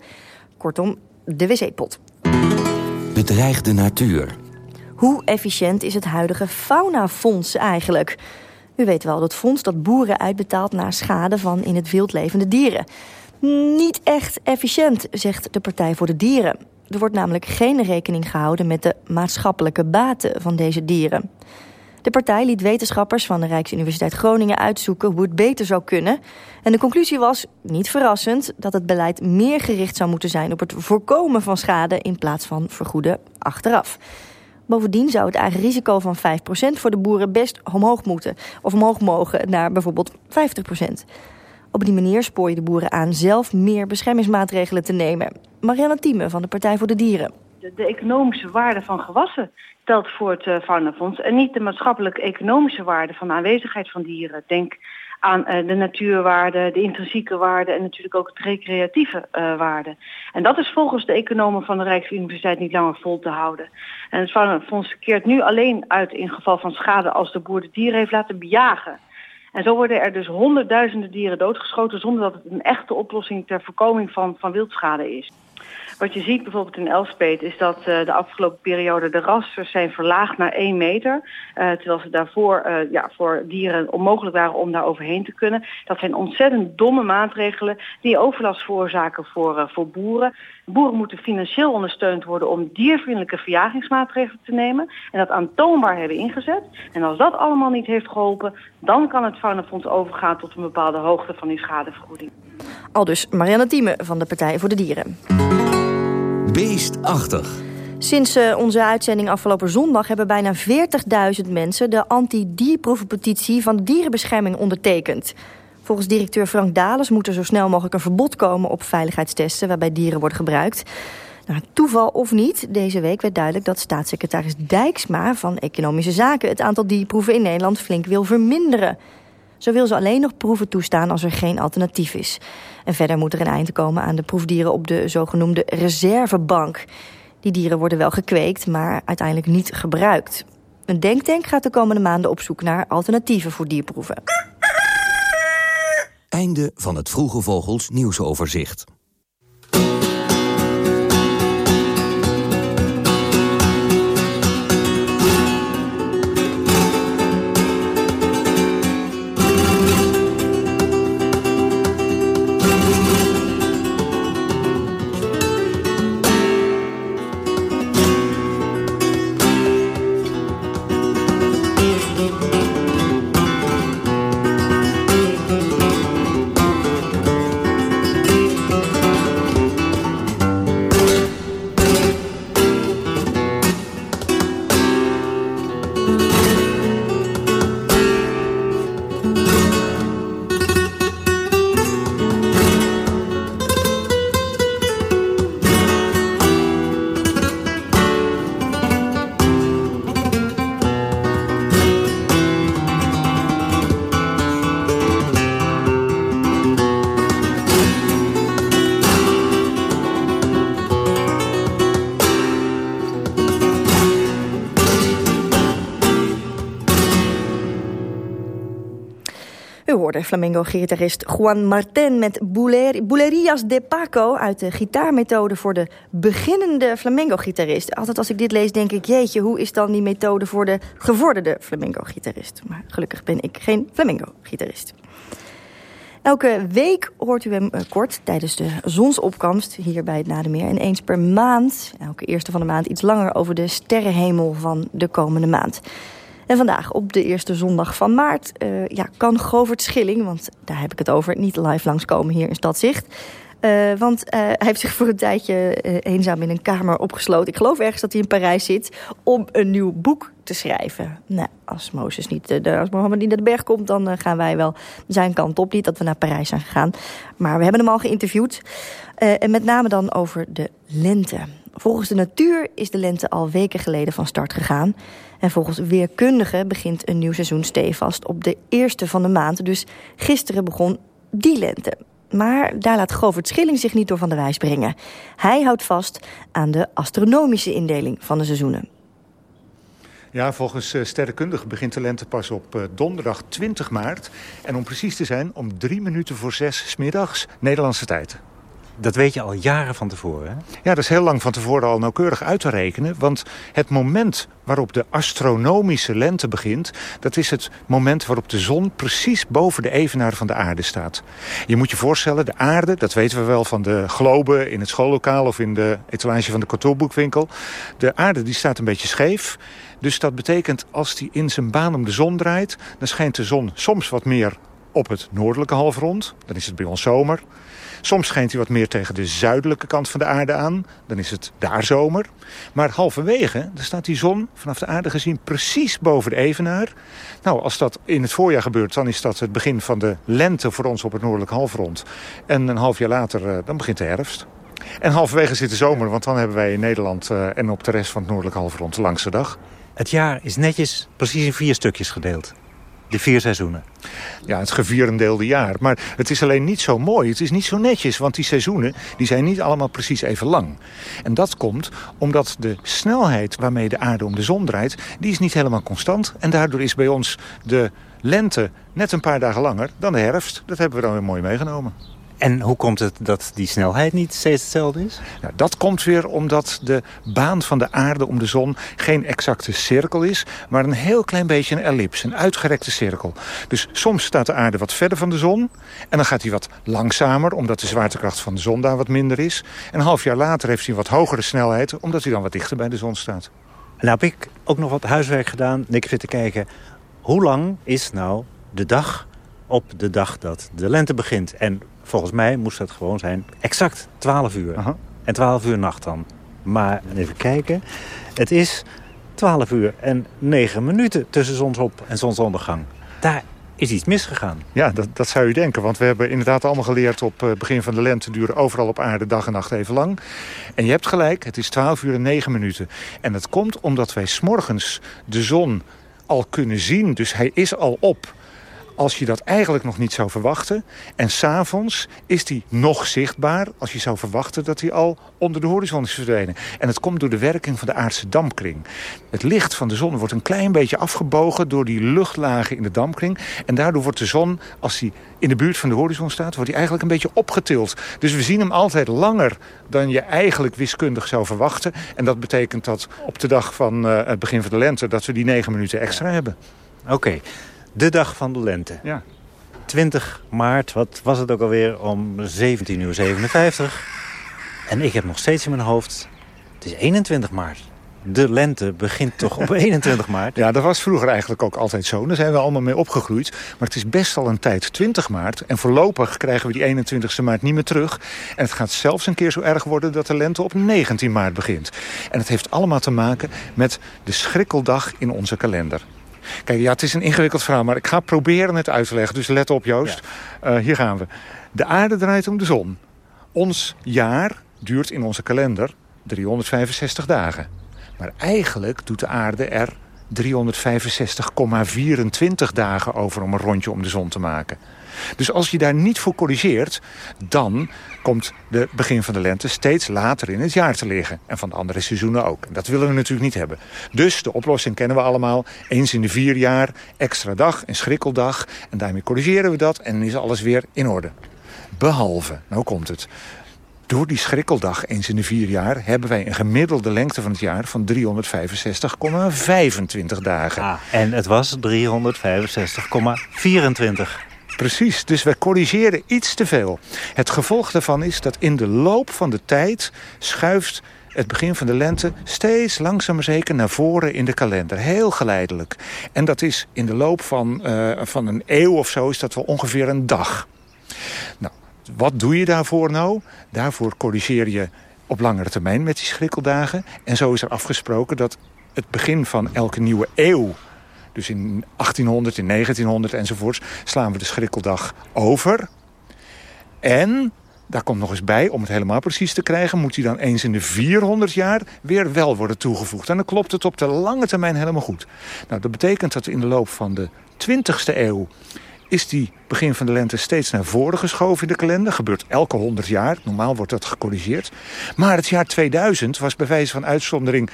Kortom, de wc-pot. Bedreigde natuur. Hoe efficiënt is het huidige faunafonds eigenlijk? U weet wel, dat fonds dat boeren uitbetaalt na schade van in het wild levende dieren. Niet echt efficiënt, zegt de Partij voor de Dieren. Er wordt namelijk geen rekening gehouden met de maatschappelijke baten van deze dieren. De partij liet wetenschappers van de Rijksuniversiteit Groningen uitzoeken hoe het beter zou kunnen. En de conclusie was, niet verrassend, dat het beleid meer gericht zou moeten zijn op het voorkomen van schade in plaats van vergoeden achteraf. Bovendien zou het eigen risico van 5% voor de boeren best omhoog moeten. Of omhoog mogen naar bijvoorbeeld 50%. Op die manier spoor je de boeren aan zelf meer beschermingsmaatregelen te nemen. Marianne Thieme van de Partij voor de Dieren. De, economische waarde van gewassen telt voor het uh, en niet de maatschappelijk-economische waarde van de aanwezigheid van dieren. Denk aan uh, de natuurwaarde, de intrinsieke waarde en natuurlijk ook het recreatieve uh, waarde. En dat is volgens de economen van de Rijksuniversiteit niet langer vol te houden. En het fonds keert nu alleen uit in geval van schade als de boer de dieren heeft laten bejagen. En zo worden er dus honderdduizenden dieren doodgeschoten zonder dat het een echte oplossing ter voorkoming van, van wildschade is. Wat je ziet bijvoorbeeld in Elspet is dat uh, de afgelopen periode de rasters zijn verlaagd naar 1 meter. Uh, terwijl ze daarvoor uh, ja, voor dieren onmogelijk waren om daar overheen te kunnen. Dat zijn ontzettend domme maatregelen die overlast veroorzaken voor, voor boeren. Boeren moeten financieel ondersteund worden om diervriendelijke verjagingsmaatregelen te nemen. En dat aantoonbaar hebben ingezet. En als dat allemaal niet heeft geholpen, dan kan het Faunafonds overgaan tot een bepaalde hoogte van die schadevergoeding. Al dus Marianne Thieme van de Partij voor de Dieren. Beestachtig. Sinds uh, onze uitzending afgelopen zondag hebben bijna 40.000 mensen de anti-dierproevenpetitie van dierenbescherming ondertekend. Volgens directeur Frank Dales moet er zo snel mogelijk een verbod komen op veiligheidstesten waarbij dieren worden gebruikt. Nou, toeval of niet, deze week werd duidelijk dat staatssecretaris Dijksma van Economische Zaken het aantal dierproeven in Nederland flink wil verminderen. Zo wil ze alleen nog proeven toestaan als er geen alternatief is. En verder moet er een eind komen aan de proefdieren op de zogenoemde reservebank. Die dieren worden wel gekweekt, maar uiteindelijk niet gebruikt. Een denktank gaat de komende maanden op zoek naar alternatieven voor dierproeven. Einde van het Vroege Vogels nieuwsoverzicht. Hoorde flamenco-gitarist Juan Marten met Boulerias de Paco... uit de gitaarmethode voor de beginnende flamenco-gitarist. Altijd als ik dit lees denk ik, jeetje, hoe is dan die methode voor de gevorderde flamenco-gitarist? Maar gelukkig ben ik geen flamenco-gitarist. Elke week hoort u hem eh, kort tijdens de zonsopkomst hier bij het Nademeer. En eens per maand, elke eerste van de maand, iets langer over de sterrenhemel van de komende maand. En vandaag, op de eerste zondag van maart, uh, ja, kan Govert Schilling... want daar heb ik het over, niet live langskomen hier in Stadzicht... Uh, want uh, hij heeft zich voor een tijdje uh, eenzaam in een kamer opgesloten. Ik geloof ergens dat hij in Parijs zit om een nieuw boek te schrijven. Nou, als Mozes niet, als Mohammed niet naar de berg komt... dan gaan wij wel zijn kant op. Niet dat we naar Parijs zijn gegaan. Maar we hebben hem al geïnterviewd. en met name dan over de lente. Volgens de natuur is de lente al weken geleden van start gegaan. En volgens weerkundigen begint een nieuw seizoen stevast op de eerste van de maand. Dus gisteren begon die lente. Maar daar laat Govert Schilling zich niet door van de wijs brengen. Hij houdt vast aan de astronomische indeling van de seizoenen. Ja, volgens uh, sterrenkundigen begint de lente pas op uh, donderdag 20 maart. En om precies te zijn, om drie minuten voor zes smiddags Nederlandse tijd. Dat weet je al jaren van tevoren? Ja, dat is heel lang van tevoren al nauwkeurig uit te rekenen. Want het moment waarop de astronomische lente begint... dat is het moment waarop de zon precies boven de evenaar van de aarde staat. Je moet je voorstellen, de aarde, dat weten we wel van de globe... in het schoollokaal of in de etalage van de kantoorboekwinkel. De aarde die staat een beetje scheef... Dus dat betekent als die in zijn baan om de zon draait... dan schijnt de zon soms wat meer op het noordelijke halfrond. Dan is het bij ons zomer. Soms schijnt hij wat meer tegen de zuidelijke kant van de aarde aan. Dan is het daar zomer. Maar halverwege dan staat die zon vanaf de aarde gezien precies boven de evenaar. Nou, als dat in het voorjaar gebeurt, dan is dat het begin van de lente voor ons op het noordelijk halfrond. En een half jaar later, eh, dan begint de herfst. En halverwege zit de zomer, want dan hebben wij in Nederland uh, en op de rest van het noordelijk halfrond de langste dag. Het jaar is netjes precies in vier stukjes gedeeld. De vier seizoenen. Ja, het gevierendeelde jaar. Maar het is alleen niet zo mooi. Het is niet zo netjes, want die seizoenen die zijn niet allemaal precies even lang. En dat komt omdat de snelheid waarmee de aarde om de zon draait... die is niet helemaal constant. En daardoor is bij ons de lente net een paar dagen langer dan de herfst. Dat hebben we dan weer mooi meegenomen. En hoe komt het dat die snelheid niet steeds hetzelfde is? Nou, dat komt weer omdat de baan van de aarde om de zon geen exacte cirkel is... maar een heel klein beetje een ellips, een uitgerekte cirkel. Dus soms staat de aarde wat verder van de zon... en dan gaat hij wat langzamer, omdat de zwaartekracht van de zon daar wat minder is. En een half jaar later heeft hij een wat hogere snelheid... omdat hij dan wat dichter bij de zon staat. Nou heb ik ook nog wat huiswerk gedaan. Ik zit te kijken, hoe lang is nou de dag op de dag dat de lente begint? En volgens mij moest dat gewoon zijn exact 12 uur. En 12 uur nacht dan. Maar even kijken. Het is 12 uur en 9 minuten tussen zonsop en zonsondergang. Daar is iets misgegaan. Ja, dat, dat zou je denken. Want we hebben inderdaad allemaal geleerd op het eh, begin van de lente... duren overal op aarde dag en nacht even lang. En je hebt gelijk, het is 12 uur en 9 minuten. En dat komt omdat wij s'morgens de zon al kunnen zien. Dus hij is al op als je dat eigenlijk nog niet zou verwachten. En s'avonds is die nog zichtbaar als je zou verwachten dat hij al onder de horizon is verdwenen. En het komt door de werking van de aardse dampkring. Het licht van de zon wordt een klein beetje afgebogen door die luchtlagen in de dampkring. En daardoor wordt de zon, als hij in de buurt van de horizon staat, wordt hij eigenlijk een beetje opgetild. Dus we zien hem altijd langer dan je eigenlijk wiskundig zou verwachten. En dat betekent dat op de dag van uh, het begin van de lente dat we die negen minuten extra hebben. Oké. De dag van de lente. Ja. 20 maart, wat was het ook alweer, om 17 uur 57. En ik heb nog steeds in mijn hoofd, het is 21 maart. De lente begint toch op 21 maart? Ja, dat was vroeger eigenlijk ook altijd zo. Daar zijn we allemaal mee opgegroeid. Maar het is best al een tijd 20 maart. En voorlopig krijgen we die 21 maart niet meer terug. En het gaat zelfs een keer zo erg worden dat de lente op 19 maart begint. En het heeft allemaal te maken met de schrikkeldag in onze kalender. Kijk, ja, het is een ingewikkeld verhaal, maar ik ga proberen het uit te leggen. Dus let op, Joost. Uh, hier gaan we. De aarde draait om de zon. Ons jaar duurt in onze kalender 365 dagen. Maar eigenlijk doet de aarde er 365,24 dagen over om een rondje om de zon te maken. Dus als je daar niet voor corrigeert, dan komt de begin van de lente steeds later in het jaar te liggen. En van de andere seizoenen ook. En dat willen we natuurlijk niet hebben. Dus de oplossing kennen we allemaal. Eens in de vier jaar, extra dag, een schrikkeldag. En daarmee corrigeren we dat en dan is alles weer in orde. Behalve, nou komt het. Door die schrikkeldag eens in de vier jaar... hebben wij een gemiddelde lengte van het jaar van 365,25 dagen. Ah, en het was 365,24. Precies, dus wij corrigeren iets te veel. Het gevolg daarvan is dat in de loop van de tijd schuift het begin van de lente steeds langzaam maar zeker naar voren in de kalender. Heel geleidelijk. En dat is in de loop van, uh, van een eeuw of zo is dat wel ongeveer een dag. Nou, wat doe je daarvoor nou? Daarvoor corrigeer je op langere termijn met die schrikkeldagen. En zo is er afgesproken dat het begin van elke nieuwe eeuw dus in 1800, in 1900 enzovoorts slaan we de schrikkeldag over. En daar komt nog eens bij, om het helemaal precies te krijgen... moet die dan eens in de 400 jaar weer wel worden toegevoegd. En dan klopt het op de lange termijn helemaal goed. Nou, dat betekent dat we in de loop van de 20e eeuw is die begin van de lente steeds naar voren geschoven in de kalender. Gebeurt elke 100 jaar. Normaal wordt dat gecorrigeerd. Maar het jaar 2000 was bij wijze van uitzondering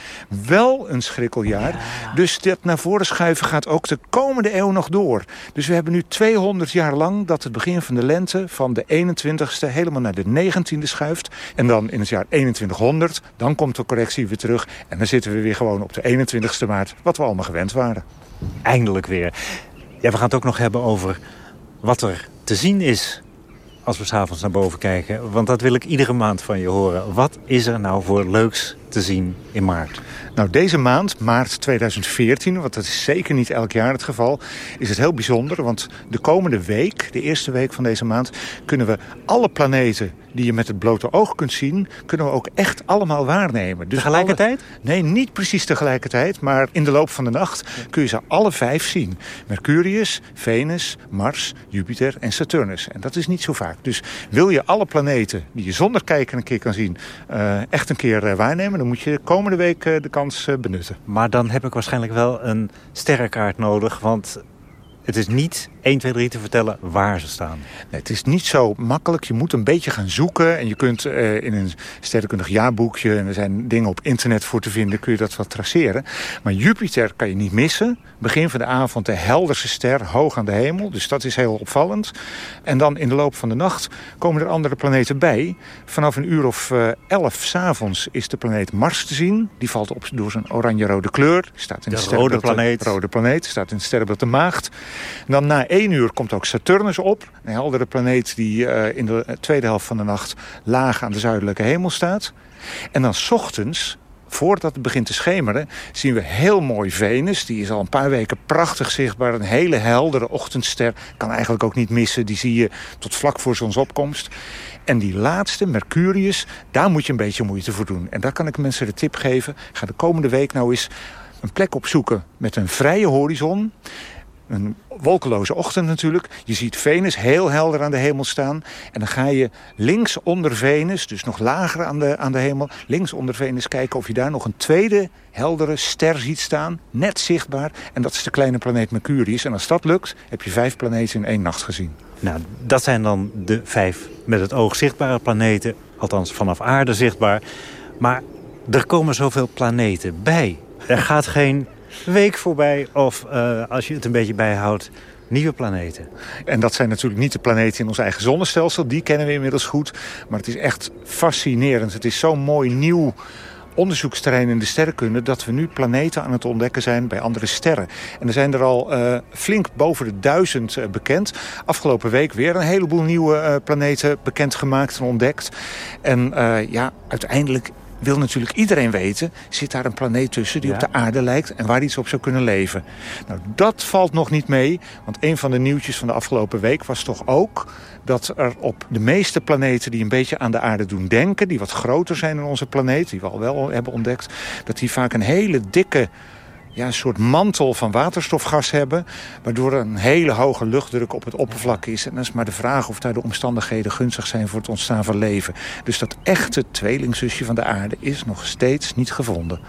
wel een schrikkeljaar. Dus dat naar voren schuiven gaat ook de komende eeuw nog door. Dus we hebben nu 200 jaar lang dat het begin van de lente van de 21ste helemaal naar de 19e schuift. En dan in het jaar 2100, dan komt de correctie weer terug. En dan zitten we weer gewoon op de 21ste maart, wat we allemaal gewend waren. Eindelijk weer. Ja, we gaan het ook nog hebben over wat er te zien is als we s'avonds naar boven kijken. Want dat wil ik iedere maand van je horen. Wat is er nou voor leuks te zien in maart? Nou, deze maand, maart 2014, want dat is zeker niet elk jaar het geval... is het heel bijzonder, want de komende week, de eerste week van deze maand... kunnen we alle planeten die je met het blote oog kunt zien... kunnen we ook echt allemaal waarnemen. Dus tegelijkertijd? Nee, niet precies tegelijkertijd, maar in de loop van de nacht... kun je ze alle vijf zien. Mercurius, Venus, Mars, Jupiter en Saturnus. En dat is niet zo vaak. Dus wil je alle planeten die je zonder kijken een keer kan zien... Uh, echt een keer uh, waarnemen, dan moet je de komende week uh, de kans benutten. Maar dan heb ik waarschijnlijk wel een sterrenkaart nodig, want het is niet 1, 2, 3 te vertellen waar ze staan. Nee, het is niet zo makkelijk. Je moet een beetje gaan zoeken. En je kunt uh, in een sterrenkundig jaarboekje... en er zijn dingen op internet voor te vinden... kun je dat wat traceren. Maar Jupiter kan je niet missen. Begin van de avond de helderste ster hoog aan de hemel. Dus dat is heel opvallend. En dan in de loop van de nacht komen er andere planeten bij. Vanaf een uur of uh, elf s'avonds is de planeet Mars te zien. Die valt op door zijn oranje-rode kleur. Staat in de rode planeet. rode planeet. Staat in het sterrenbeeld de Maagd. Dan na één uur komt ook Saturnus op. Een heldere planeet die uh, in de tweede helft van de nacht laag aan de zuidelijke hemel staat. En dan s ochtends, voordat het begint te schemeren, zien we heel mooi Venus. Die is al een paar weken prachtig zichtbaar. Een hele heldere ochtendster. Kan eigenlijk ook niet missen. Die zie je tot vlak voor zonsopkomst. En die laatste, Mercurius, daar moet je een beetje moeite voor doen. En daar kan ik mensen de tip geven. Ga de komende week nou eens een plek opzoeken met een vrije horizon een wolkeloze ochtend natuurlijk. Je ziet Venus heel helder aan de hemel staan. En dan ga je links onder Venus, dus nog lager aan de, aan de hemel... links onder Venus kijken of je daar nog een tweede heldere ster ziet staan. Net zichtbaar. En dat is de kleine planeet Mercurius. En als dat lukt, heb je vijf planeten in één nacht gezien. Nou, dat zijn dan de vijf met het oog zichtbare planeten. Althans, vanaf aarde zichtbaar. Maar er komen zoveel planeten bij. Er gaat geen week voorbij of, uh, als je het een beetje bijhoudt, nieuwe planeten. En dat zijn natuurlijk niet de planeten in ons eigen zonnestelsel. Die kennen we inmiddels goed. Maar het is echt fascinerend. Het is zo'n mooi nieuw onderzoeksterrein in de sterrenkunde... dat we nu planeten aan het ontdekken zijn bij andere sterren. En er zijn er al uh, flink boven de duizend uh, bekend. Afgelopen week weer een heleboel nieuwe uh, planeten bekendgemaakt en ontdekt. En ja, uiteindelijk wil natuurlijk iedereen weten... zit daar een planeet tussen die op de aarde lijkt... en waar iets op zou kunnen leven. Nou, dat valt nog niet mee. Want een van de nieuwtjes van de afgelopen week was toch ook... dat er op de meeste planeten die een beetje aan de aarde doen denken... die wat groter zijn dan onze planeet, die we al wel hebben ontdekt... dat die vaak een hele dikke ja, een soort mantel van waterstofgas hebben... waardoor er een hele hoge luchtdruk op het oppervlak is. En dan is maar de vraag of daar de omstandigheden gunstig zijn... voor het ontstaan van leven. Dus dat echte tweelingzusje van de aarde is nog steeds niet gevonden.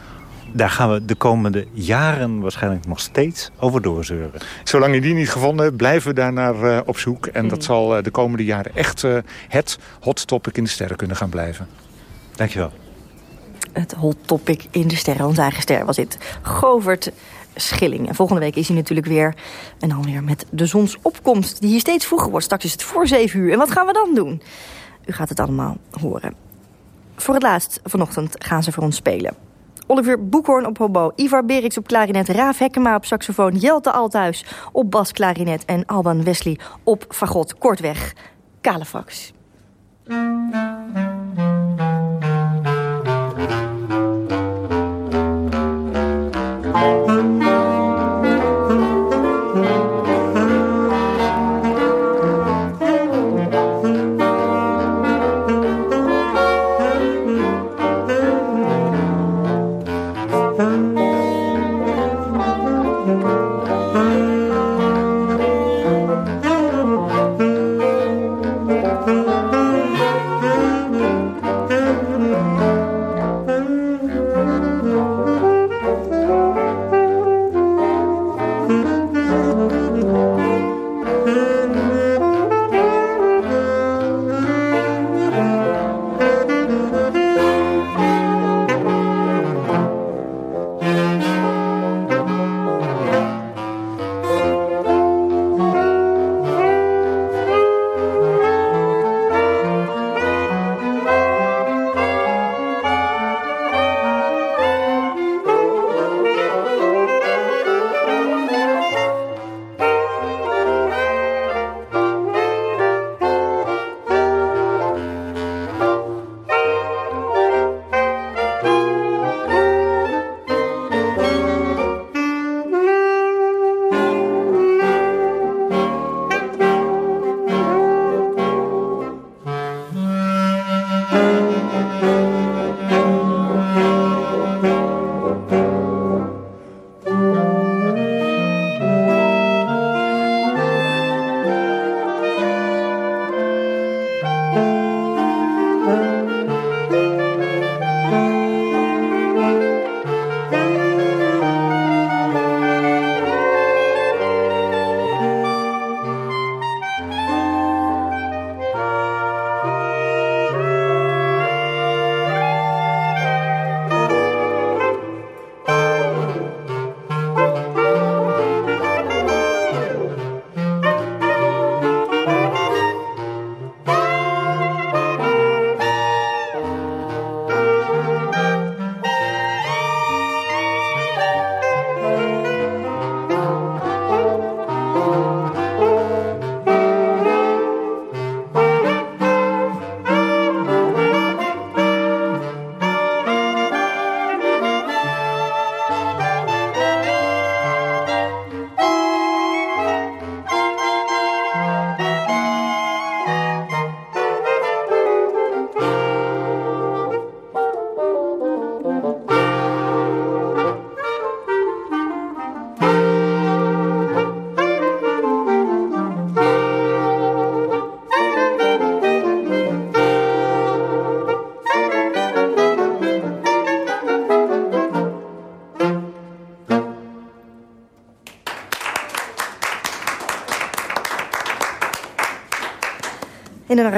Daar gaan we de komende jaren waarschijnlijk nog steeds over doorzeuren. Zolang je die niet gevonden hebt, blijven we daar naar uh, op zoek. En dat mm. zal uh, de komende jaren echt uh, het hot topic in de sterren kunnen gaan blijven. Dankjewel het hot topic in de sterren. Onze eigen ster was dit. Govert Schilling. En volgende week is hij natuurlijk weer. En dan weer met de zonsopkomst. Die hier steeds vroeger wordt. Straks is het voor zeven uur. En wat gaan we dan doen? U gaat het allemaal horen. Voor het laatst vanochtend gaan ze voor ons spelen. Oliver Boekhoorn op hobo, Ivar Beriks op klarinet... Raaf Hekkema op saxofoon, Jelte Althuis op basklarinet... en Alban Wesley op fagot. Kortweg, Kalefax.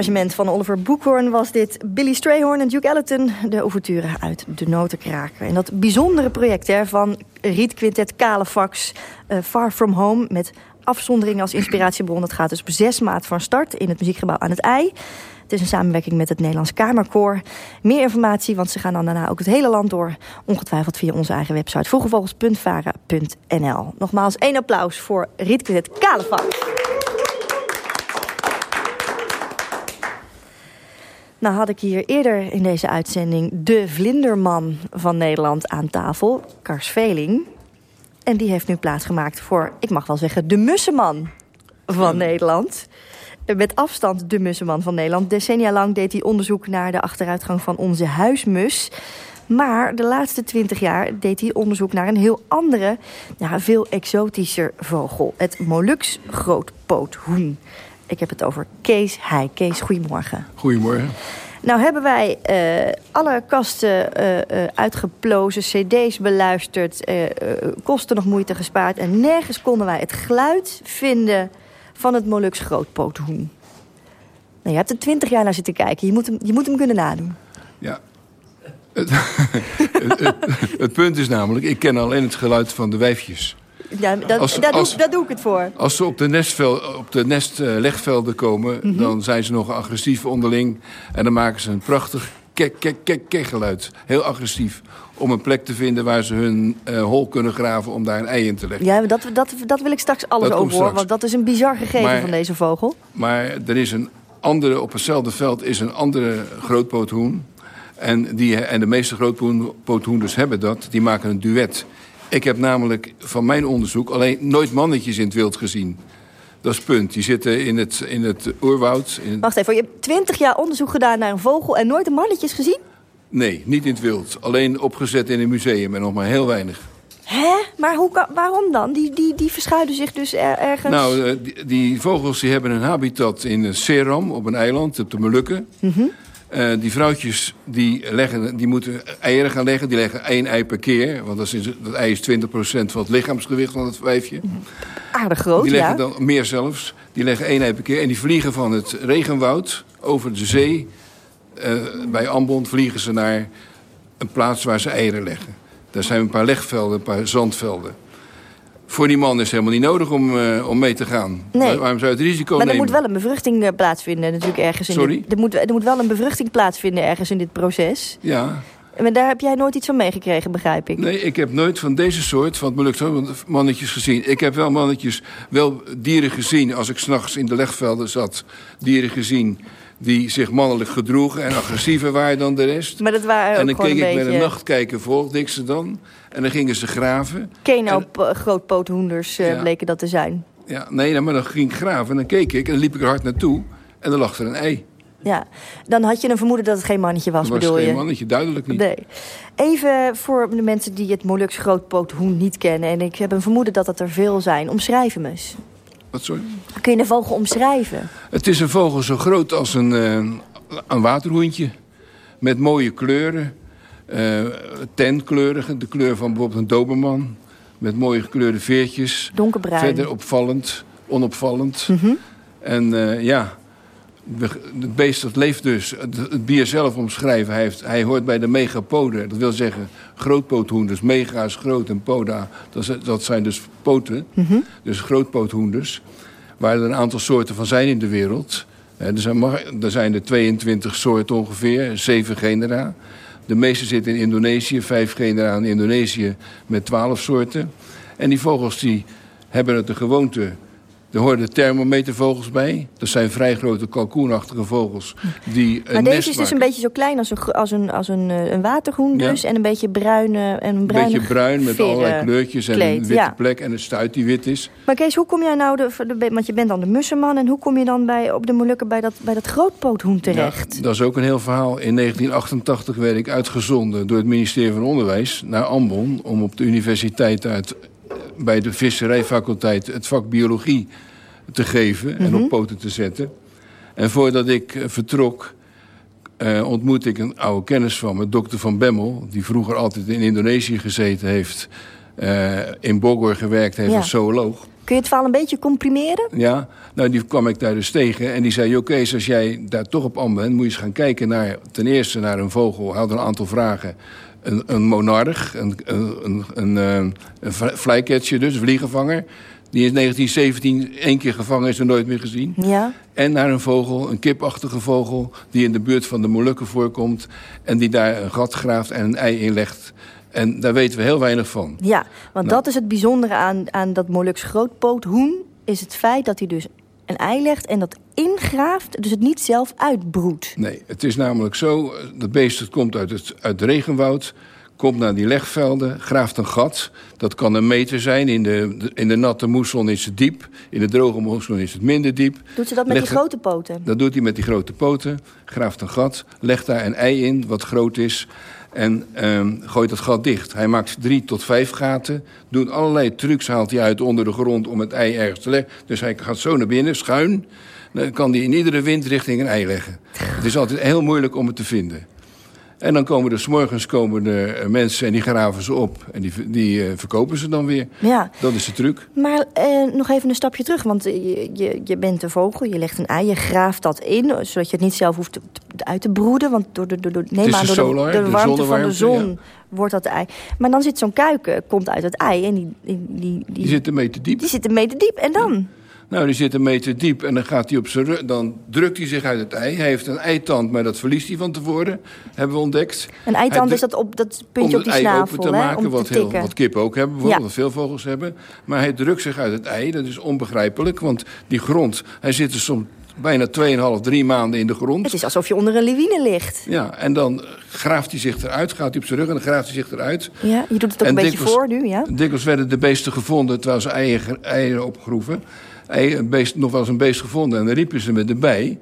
Arrangement van Oliver Boekhorn was dit Billy Strayhorn en Duke Ellington... de ouverture uit de notenkraker. En dat bijzondere project hè, van Riet Quintet Kalefax... Uh, Far From Home met afzondering als inspiratiebron. Dat gaat dus op 6 maart van start in het muziekgebouw aan het IJ. Het is een samenwerking met het Nederlands Kamerkoor. Meer informatie, want ze gaan dan daarna ook het hele land door. Ongetwijfeld via onze eigen website vroegevogels.vara.nl. Nogmaals één applaus voor Riet Quintet Kalefax. Nou had ik hier eerder in deze uitzending de vlinderman van Nederland aan tafel, Kars Veling. En die heeft nu plaatsgemaakt voor, ik mag wel zeggen, de mussenman van Nederland. Met afstand de mussenman van Nederland. Decennia lang deed hij onderzoek naar de achteruitgang van onze huismus. Maar de laatste twintig jaar deed hij onderzoek naar een heel andere, ja, veel exotischer vogel. Het Molux grootpoothoen. Ik heb het over Kees Heij. Kees, goedemorgen. Goedemorgen. Nou hebben wij uh, alle kasten uh, uh, uitgeplozen, cd's beluisterd, kosten nog moeite gespaard... en nergens konden wij het geluid vinden van het Molux grootpoothoen. Nou, je hebt er twintig jaar naar zitten kijken. Je moet hem, je moet hem kunnen nadoen. Ja. het, het, het punt is namelijk, ik ken alleen het geluid van de wijfjes. Ja, dat, als, daar, als, doe, daar, doe, ik het voor. Als ze op de, nestveld, op de nestlegvelden komen... Mm -hmm. dan zijn ze nog agressief onderling. En dan maken ze een prachtig kek, kek, kek, kek geluid. Heel agressief. Om een plek te vinden waar ze hun uh, hol kunnen graven... om daar een ei in te leggen. Ja, dat, dat, dat wil ik straks alles over horen. Want dat is een bizar gegeven maar, van deze vogel. Maar er is een andere... Op hetzelfde veld is een andere grootpoothoen. En, die, en de meeste grootpoothoenders hebben dat. Die maken een duet. Ik heb namelijk van mijn onderzoek alleen nooit mannetjes in het wild gezien. Dat is het punt. Die zitten in het, in het oerwoud. In... Wacht even, je hebt twintig jaar onderzoek gedaan naar een vogel... en nooit een mannetjes gezien? Nee, niet in het wild. Alleen opgezet in een museum en nog maar heel weinig. Hè? Maar hoe, waarom dan? Die, die, die verschuilen zich dus er, ergens... Nou, die, die, vogels die hebben een habitat in Seram, op een eiland, op de Molukken. Mm -hmm. Uh, die vrouwtjes die leggen, die moeten eieren gaan leggen. Die leggen één ei per keer. Want dat, is, dat ei is 20% van het lichaamsgewicht van het wijfje. Aardig groot, Die leggen ja. dan meer zelfs. Die leggen één ei per keer. En die vliegen van het regenwoud over de zee. Uh, bij Ambon vliegen ze naar een plaats waar ze eieren leggen. Daar zijn een paar legvelden, een paar zandvelden. Voor die man is het helemaal niet nodig om, uh, om mee te gaan. Nee. Waarom zou je het risico maar nemen? Maar er moet wel een bevruchting uh, plaatsvinden natuurlijk ergens. In Sorry? Dit, er, moet, er moet wel een bevruchting plaatsvinden ergens in dit proces. Ja. Maar daar heb jij nooit iets van meegekregen, begrijp ik. Nee, ik heb nooit van deze soort, van het Molukse mannetjes gezien. Ik heb wel mannetjes, wel dieren gezien als ik s'nachts in de legvelden zat. Dieren gezien die zich mannelijk gedroegen en agressiever waren dan de rest. Maar dat waren en dan keek ik een met beetje... een nachtkijker volgde ik ze dan. En dan gingen ze graven. Keno grootpoothoenders uh, Ja. bleken dat te zijn. Ja, nee, maar dan ging ik graven en dan keek ik en dan liep ik er hard naartoe. En dan lag er een ei. Ja, dan had je een vermoeden dat het geen mannetje was, Dat was bedoel geen je? mannetje, duidelijk niet. Nee. Even voor de mensen die het Molux grootpoothoen niet kennen... en ik heb een vermoeden dat dat er veel zijn. Omschrijf hem eens. Wat sorry? Kun je de vogel omschrijven? Het is een vogel zo groot als een, uh, een waterhoentje. Met mooie kleuren. Uh, tenkleurige, de kleur van bijvoorbeeld een doberman. Met mooie gekleurde veertjes. Donkerbruin. Verder opvallend, onopvallend. Mm -hmm. En uh, ja, het beest dat leeft dus. Het, het bier zelf omschrijven. Hij, heeft, hij hoort bij de megapoden. Dat wil zeggen grootpoothoenders. Mega is groot en poda, dat, dat zijn dus poten. Mhm. Mm -hmm. Dus grootpoothoenders. Waar er een aantal soorten van zijn in de wereld. Er zijn, er zijn er 22 soorten ongeveer, zeven genera. De meeste zitten in Indonesië, vijf genera in Indonesië met 12 soorten. En die vogels die hebben het de gewoonte er horen de thermometervogels bij. Dat zijn vrij grote kalkoenachtige vogels. Die maar deze is dus een beetje zo klein als een, als een, als een, een waterhoen dus. Ja. En een beetje bruin. En een, een beetje bruin met allerlei kleurtjes en kleed, een witte ja. plek en een stuit die wit is. Maar Kees, hoe kom jij nou, de, de, want je bent dan de mussenman... en hoe kom je dan bij, op de Molukken bij dat, bij dat grootpoothoen terecht? Ja, dat is ook een heel verhaal. In 1988 werd ik uitgezonden door het ministerie van Onderwijs naar Ambon... om op de universiteit uit bij de visserijfaculteit het vak biologie te geven mm -hmm. en op poten te zetten. En voordat ik uh, vertrok, uh, ontmoette ik een oude kennis van me, dokter Van Bemmel... die vroeger altijd in Indonesië gezeten heeft, uh, in Bogor gewerkt heeft ja. als zooloog. Kun je het verhaal een beetje comprimeren? Ja, nou die kwam ik daar dus tegen. En die zei, oké, als jij daar toch op aan bent... moet je eens gaan kijken naar, ten eerste naar een vogel. Hij had een aantal vragen. Een, een monarch, een, een, een, een, eh, flycatcher dus, een vliegenvanger... die in 1917 één keer gevangen is en nooit meer gezien. Ja. En naar een vogel, een kipachtige vogel... die in de buurt van de Molukken voorkomt... en die daar een gat graaft en een ei inlegt... En daar weten we heel weinig van. Ja, want Nou. dat is het bijzondere aan, aan dat Moluks grootpoothoen... is het feit dat hij dus een ei legt en dat ingraaft... dus het niet zelf uitbroedt. Nee, het is namelijk zo, dat beest dat komt uit het, uit het regenwoud... komt naar die legvelden, graaft een gat. Dat kan een meter zijn. In de, in de natte moesson is het diep. In de droge moesson is het minder diep. Doet ze dat met Legt die grote poten? Dat doet hij met die grote poten. Graaft een gat, legt daar een ei in wat groot is... en ehm, gooit het gat dicht. Hij maakt drie tot vijf gaten. Doet allerlei trucs, haalt hij uit onder de grond om het ei ergens te leggen. Dus hij gaat zo naar binnen, schuin. Dan kan hij in iedere windrichting een ei leggen. Het is altijd heel moeilijk om het te vinden. En dan komen er 's morgens komen eh, mensen en die graven ze op. En die, die eh, verkopen ze dan weer. Ja, Dat is de truc. maar eh, nog even een stapje terug. Want je, je, je bent een vogel, je legt een ei, je graaft dat in... zodat je het niet zelf hoeft te- te- uit te broeden. Want door de, door, door, neem aan, de door solar, de, de de warmte van de zon ja. wordt dat ei. Maar dan zit zo'n kuiken, komt uit het ei... en die, die, die, Die zit een meter diep. die zit een meter diep. En dan? Nou, die zit een meter diep en dan gaat hij op zijn rug. Dan drukt hij zich uit het ei. Hij heeft een eitand, maar dat verliest hij van tevoren. Hebben we ontdekt. Een eitand is dat, op, dat puntje op die het ei snavel, open te hè? maken, om wat, te heel, wat kippen ook hebben, bijvoorbeeld, Ja. wat veel vogels hebben. Maar hij drukt zich uit het ei, dat is onbegrijpelijk. Want die grond, hij zit er soms bijna 2,5, 3 maanden in de grond. Het is alsof je onder een lawine ligt. Ja, en dan graaft hij zich eruit, gaat hij op zijn rug en dan graaft hij zich eruit. Ja, je doet het ook En een beetje voor nu, ja? Dikwijls werden de beesten gevonden terwijl ze eieren, eieren opgroeven. Nog wel eens een beest gevonden en dan riepen ze me erbij.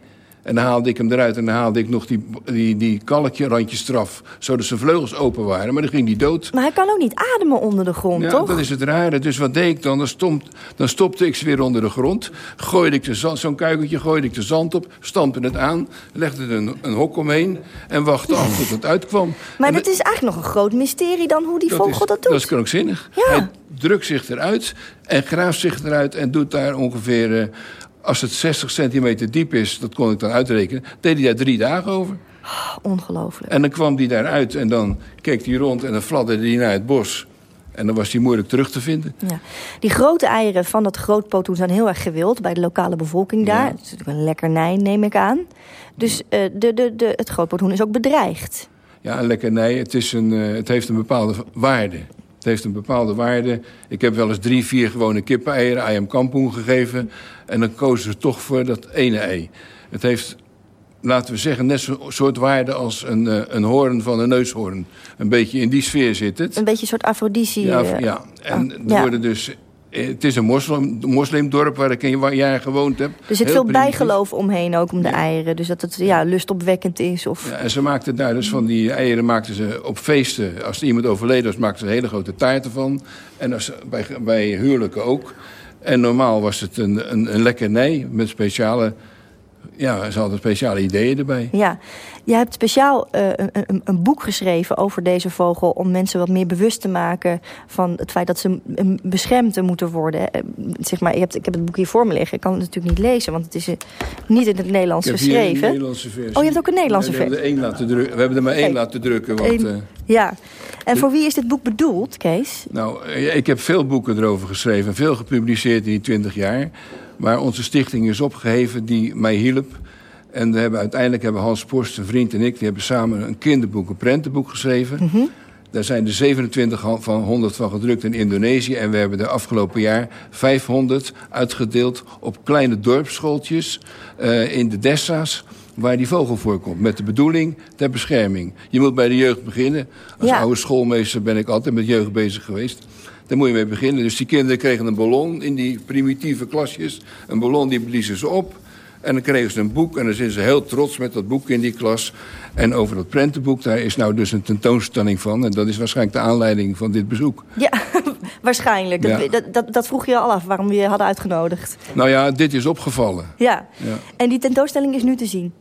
En dan haalde ik hem eruit en dan haalde ik nog die, die, die kalkje randjes eraf. Zodat zijn vleugels open waren, maar dan ging die dood. Maar hij kan ook niet ademen onder de grond, Ja, toch? dat is het rare. Dus wat deed ik dan? Dan, dan stopte ik ze weer onder de grond. Gooide ik zo'n kuikentje, gooide ik de zand op, stampte het aan, legde er een, een hok omheen en wachtte af tot het uitkwam. Maar dit is eigenlijk nog een groot mysterie dan hoe die dat vogel is, dat doet. Dat is krankzinnig. Ja. Hij drukt zich eruit en graaft zich eruit en doet daar ongeveer... als het 60 centimeter diep is, dat kon ik dan uitrekenen... deed hij daar drie dagen over. Ongelooflijk. En dan kwam hij daaruit en dan keek hij rond en dan fladderde hij naar het bos. En dan was hij moeilijk terug te vinden. Ja. Die grote eieren van dat grootpoothoen zijn heel erg gewild bij de lokale bevolking daar. Ja. Het is natuurlijk een lekkernij, neem ik aan. Dus eh, de, de, de, het grootpoothoen is ook bedreigd. Ja, een lekkernij. Het, is een, eh, het heeft een bepaalde waarde. Het heeft een bepaalde waarde. Ik heb wel eens drie, vier gewone kippeneieren, ayam kampoen gegeven. En dan kozen ze toch voor dat ene ei. Het heeft, laten we zeggen, net zo'n soort waarde als een, eh, een hoorn van een neushoorn. Een beetje in die sfeer zit het. Een beetje een soort afrodisie. Ja, eh, ja. en ah, er ja. worden dus... eh, Het is een moslim, moslimdorp waar ik een jaar gewoond heb. Er zit Heel veel primitief. bijgeloof omheen ook om de eieren. Dus dat het ja, lustopwekkend is. Of... Ja, en ze maakten daar dus van die eieren maakten ze op feesten. Als iemand overleden was, maakten ze hele grote taarten van. En als, bij, bij huwelijken ook. En normaal was het een, een, een lekkernij met speciale... Ja, ze hadden speciale ideeën erbij. Ja, je hebt speciaal eh, een, een, boek geschreven over deze vogel... om mensen wat meer bewust te maken van het feit dat ze beschermd moeten worden. Eh, Zeg maar, je hebt, ik heb het boek hier voor me liggen. Ik kan het natuurlijk niet lezen, want het is eh, niet in het Nederlands Ik heb hier geschreven. een Nederlandse versie. Oh, je hebt ook een Nederlandse we, er laten drukken. we hebben er maar één laten drukken. Want, Eén. Ja, en voor wie is dit boek bedoeld, Kees? Nou, ik heb veel boeken erover geschreven, veel gepubliceerd in die twintig jaar. Maar onze stichting is opgeheven die mij hielp. En we hebben, uiteindelijk hebben Hans Post, een vriend en ik... die hebben samen een kinderboek, een prentenboek geschreven. Mhm. Daar zijn er 27 van 100 van gedrukt in Indonesië. En we hebben de afgelopen jaar 500 uitgedeeld op kleine dorpsschooltjes eh, in de Dessa's waar die vogel voorkomt. Met de bedoeling ter bescherming. Je moet bij de jeugd beginnen. Als Ja. oude schoolmeester ben ik altijd met jeugd bezig geweest. Daar moet je mee beginnen. Dus die kinderen kregen een ballon in die primitieve klasjes. Een ballon die bliezen ze op. En dan kregen ze een boek en dan zijn ze heel trots met dat boek in die klas. En over dat prentenboek, daar is nou dus een tentoonstelling van. En dat is waarschijnlijk de aanleiding van dit bezoek. Ja, waarschijnlijk. Dat, Ja. dat, dat, dat vroeg je al af, waarom we je hadden uitgenodigd. Nou ja, dit is opgevallen. Ja, Ja. en die tentoonstelling is nu te zien.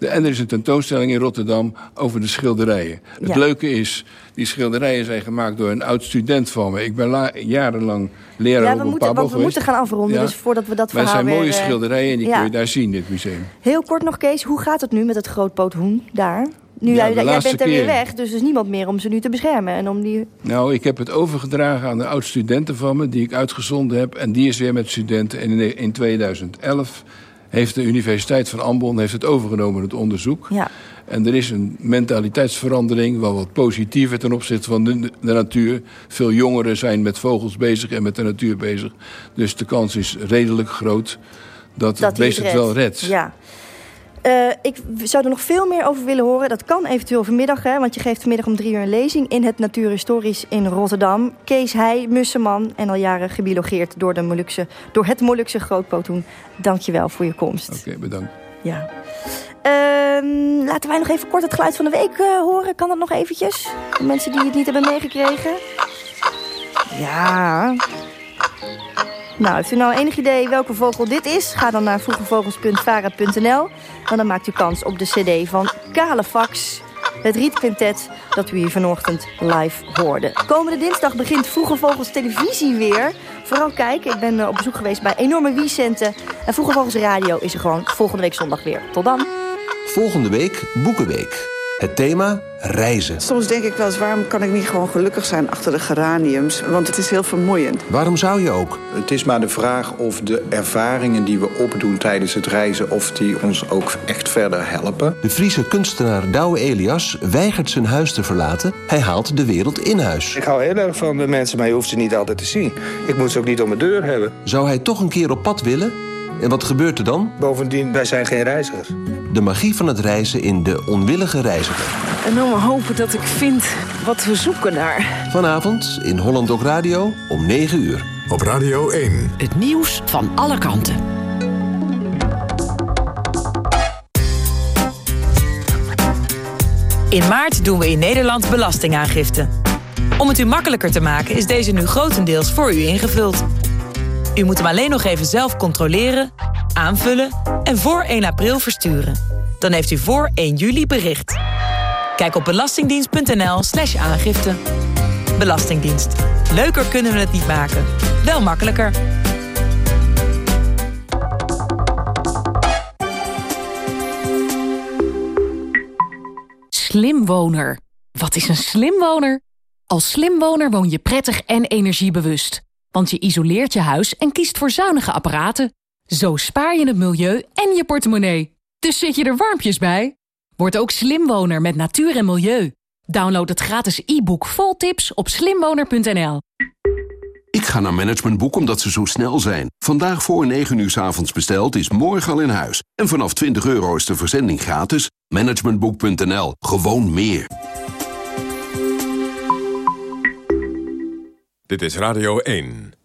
En er is een tentoonstelling in Rotterdam over de schilderijen. Het leuke is, die schilderijen zijn gemaakt door een oud-student van me. Ik ben la- jarenlang leraar Ja, op we een moeten, Pabo want we moeten gaan afronden, Ja. dus voordat we dat Maar het verhaal zijn mooie weer, eh, schilderijen en die kun je daar zien, dit museum. Heel kort nog, Kees, hoe gaat het nu met het grootpoothoen daar? Nu, Ja, jij, bent er weer weg, dus er is niemand meer om ze nu te beschermen. En om die... Nou, ik heb het overgedragen aan de oud-studenten van me... die ik uitgezonden heb. En die is weer met studenten. En in 2011 heeft de Universiteit van Ambon heeft het overgenomen, het onderzoek. Ja. En er is een mentaliteitsverandering... wel wat positiever ten opzichte van de, de natuur. Veel jongeren zijn met vogels bezig en met de natuur bezig. Dus de kans is redelijk groot dat, het beest het wel redt. Ja. Eh, ik zou er nog veel meer over willen horen. Dat kan eventueel vanmiddag, hè, want je geeft vanmiddag om drie uur een lezing in het Natuurhistorisch in Rotterdam. Kees Heij, Musseman en al jaren gebiologeerd door, de Molukse, door het Molukse grootpoothoen. Je wel voor je komst. Oké, bedankt. Ja. Ehm, laten wij nog even kort het geluid van de week eh, horen. Kan dat nog eventjes? De mensen die het niet hebben meegekregen. Ja. Nou, heeft u nou enig idee welke vogel dit is? Ga dan naar vroegevogels.vara.nl. En dan maakt u kans op de cd van Kalefax. Het rietquintet dat u hier vanochtend live hoorde. Komende dinsdag begint Vroege Vogels televisie weer. Vooral kijken. Ik ben eh, op bezoek geweest bij enorme Wiecenten. En Vroege Vogels radio is er gewoon volgende week zondag weer. Tot dan. Volgende week Boekenweek. Het thema reizen. Soms denk ik wel eens, waarom kan ik niet gewoon gelukkig zijn achter de geraniums? Want het is heel vermoeiend. Waarom zou je ook? Het is maar de vraag of de ervaringen die we opdoen tijdens het reizen... of die ons ook echt verder helpen. De Friese kunstenaar Douwe Elias weigert zijn huis te verlaten. Hij haalt de wereld in huis. Ik hou heel erg van de mensen, maar je hoeft ze niet altijd te zien. Ik moet ze ook niet om mijn deur hebben. Zou hij toch een keer op pad willen? En wat gebeurt er dan? Bovendien, wij zijn geen reizigers. De magie van het reizen in De Onwillige Reiziger. En dan maar hopen dat ik vind wat we zoeken naar. Vanavond in Holland ook Radio om 9 uur. Op Radio 1. Het nieuws van alle kanten. In maart doen we in Nederland belastingaangifte. Om het u makkelijker te maken is deze nu grotendeels voor u ingevuld. U moet hem alleen nog even zelf controleren, aanvullen en voor 1 april versturen. Dan heeft u voor 1 juli bericht. Kijk op belastingdienst.nl slash aangifte. Belastingdienst. Leuker kunnen we het niet maken. Wel makkelijker. Slimwoner. Wat is een slimwoner? Als slimwoner woon je prettig en energiebewust. Want je isoleert je huis en kiest voor zuinige apparaten. Zo spaar je het milieu en je portemonnee. Dus zit je er warmpjes bij? Word ook slimwoner met natuur en milieu. Download het gratis e-book vol tips op slimwoner.nl. Ik ga naar Managementboek omdat ze zo snel zijn. Vandaag voor 9 uur 's avonds besteld is morgen al in huis. En vanaf 20 euro is de verzending gratis. Managementboek.nl. Gewoon meer. Dit is Radio 1.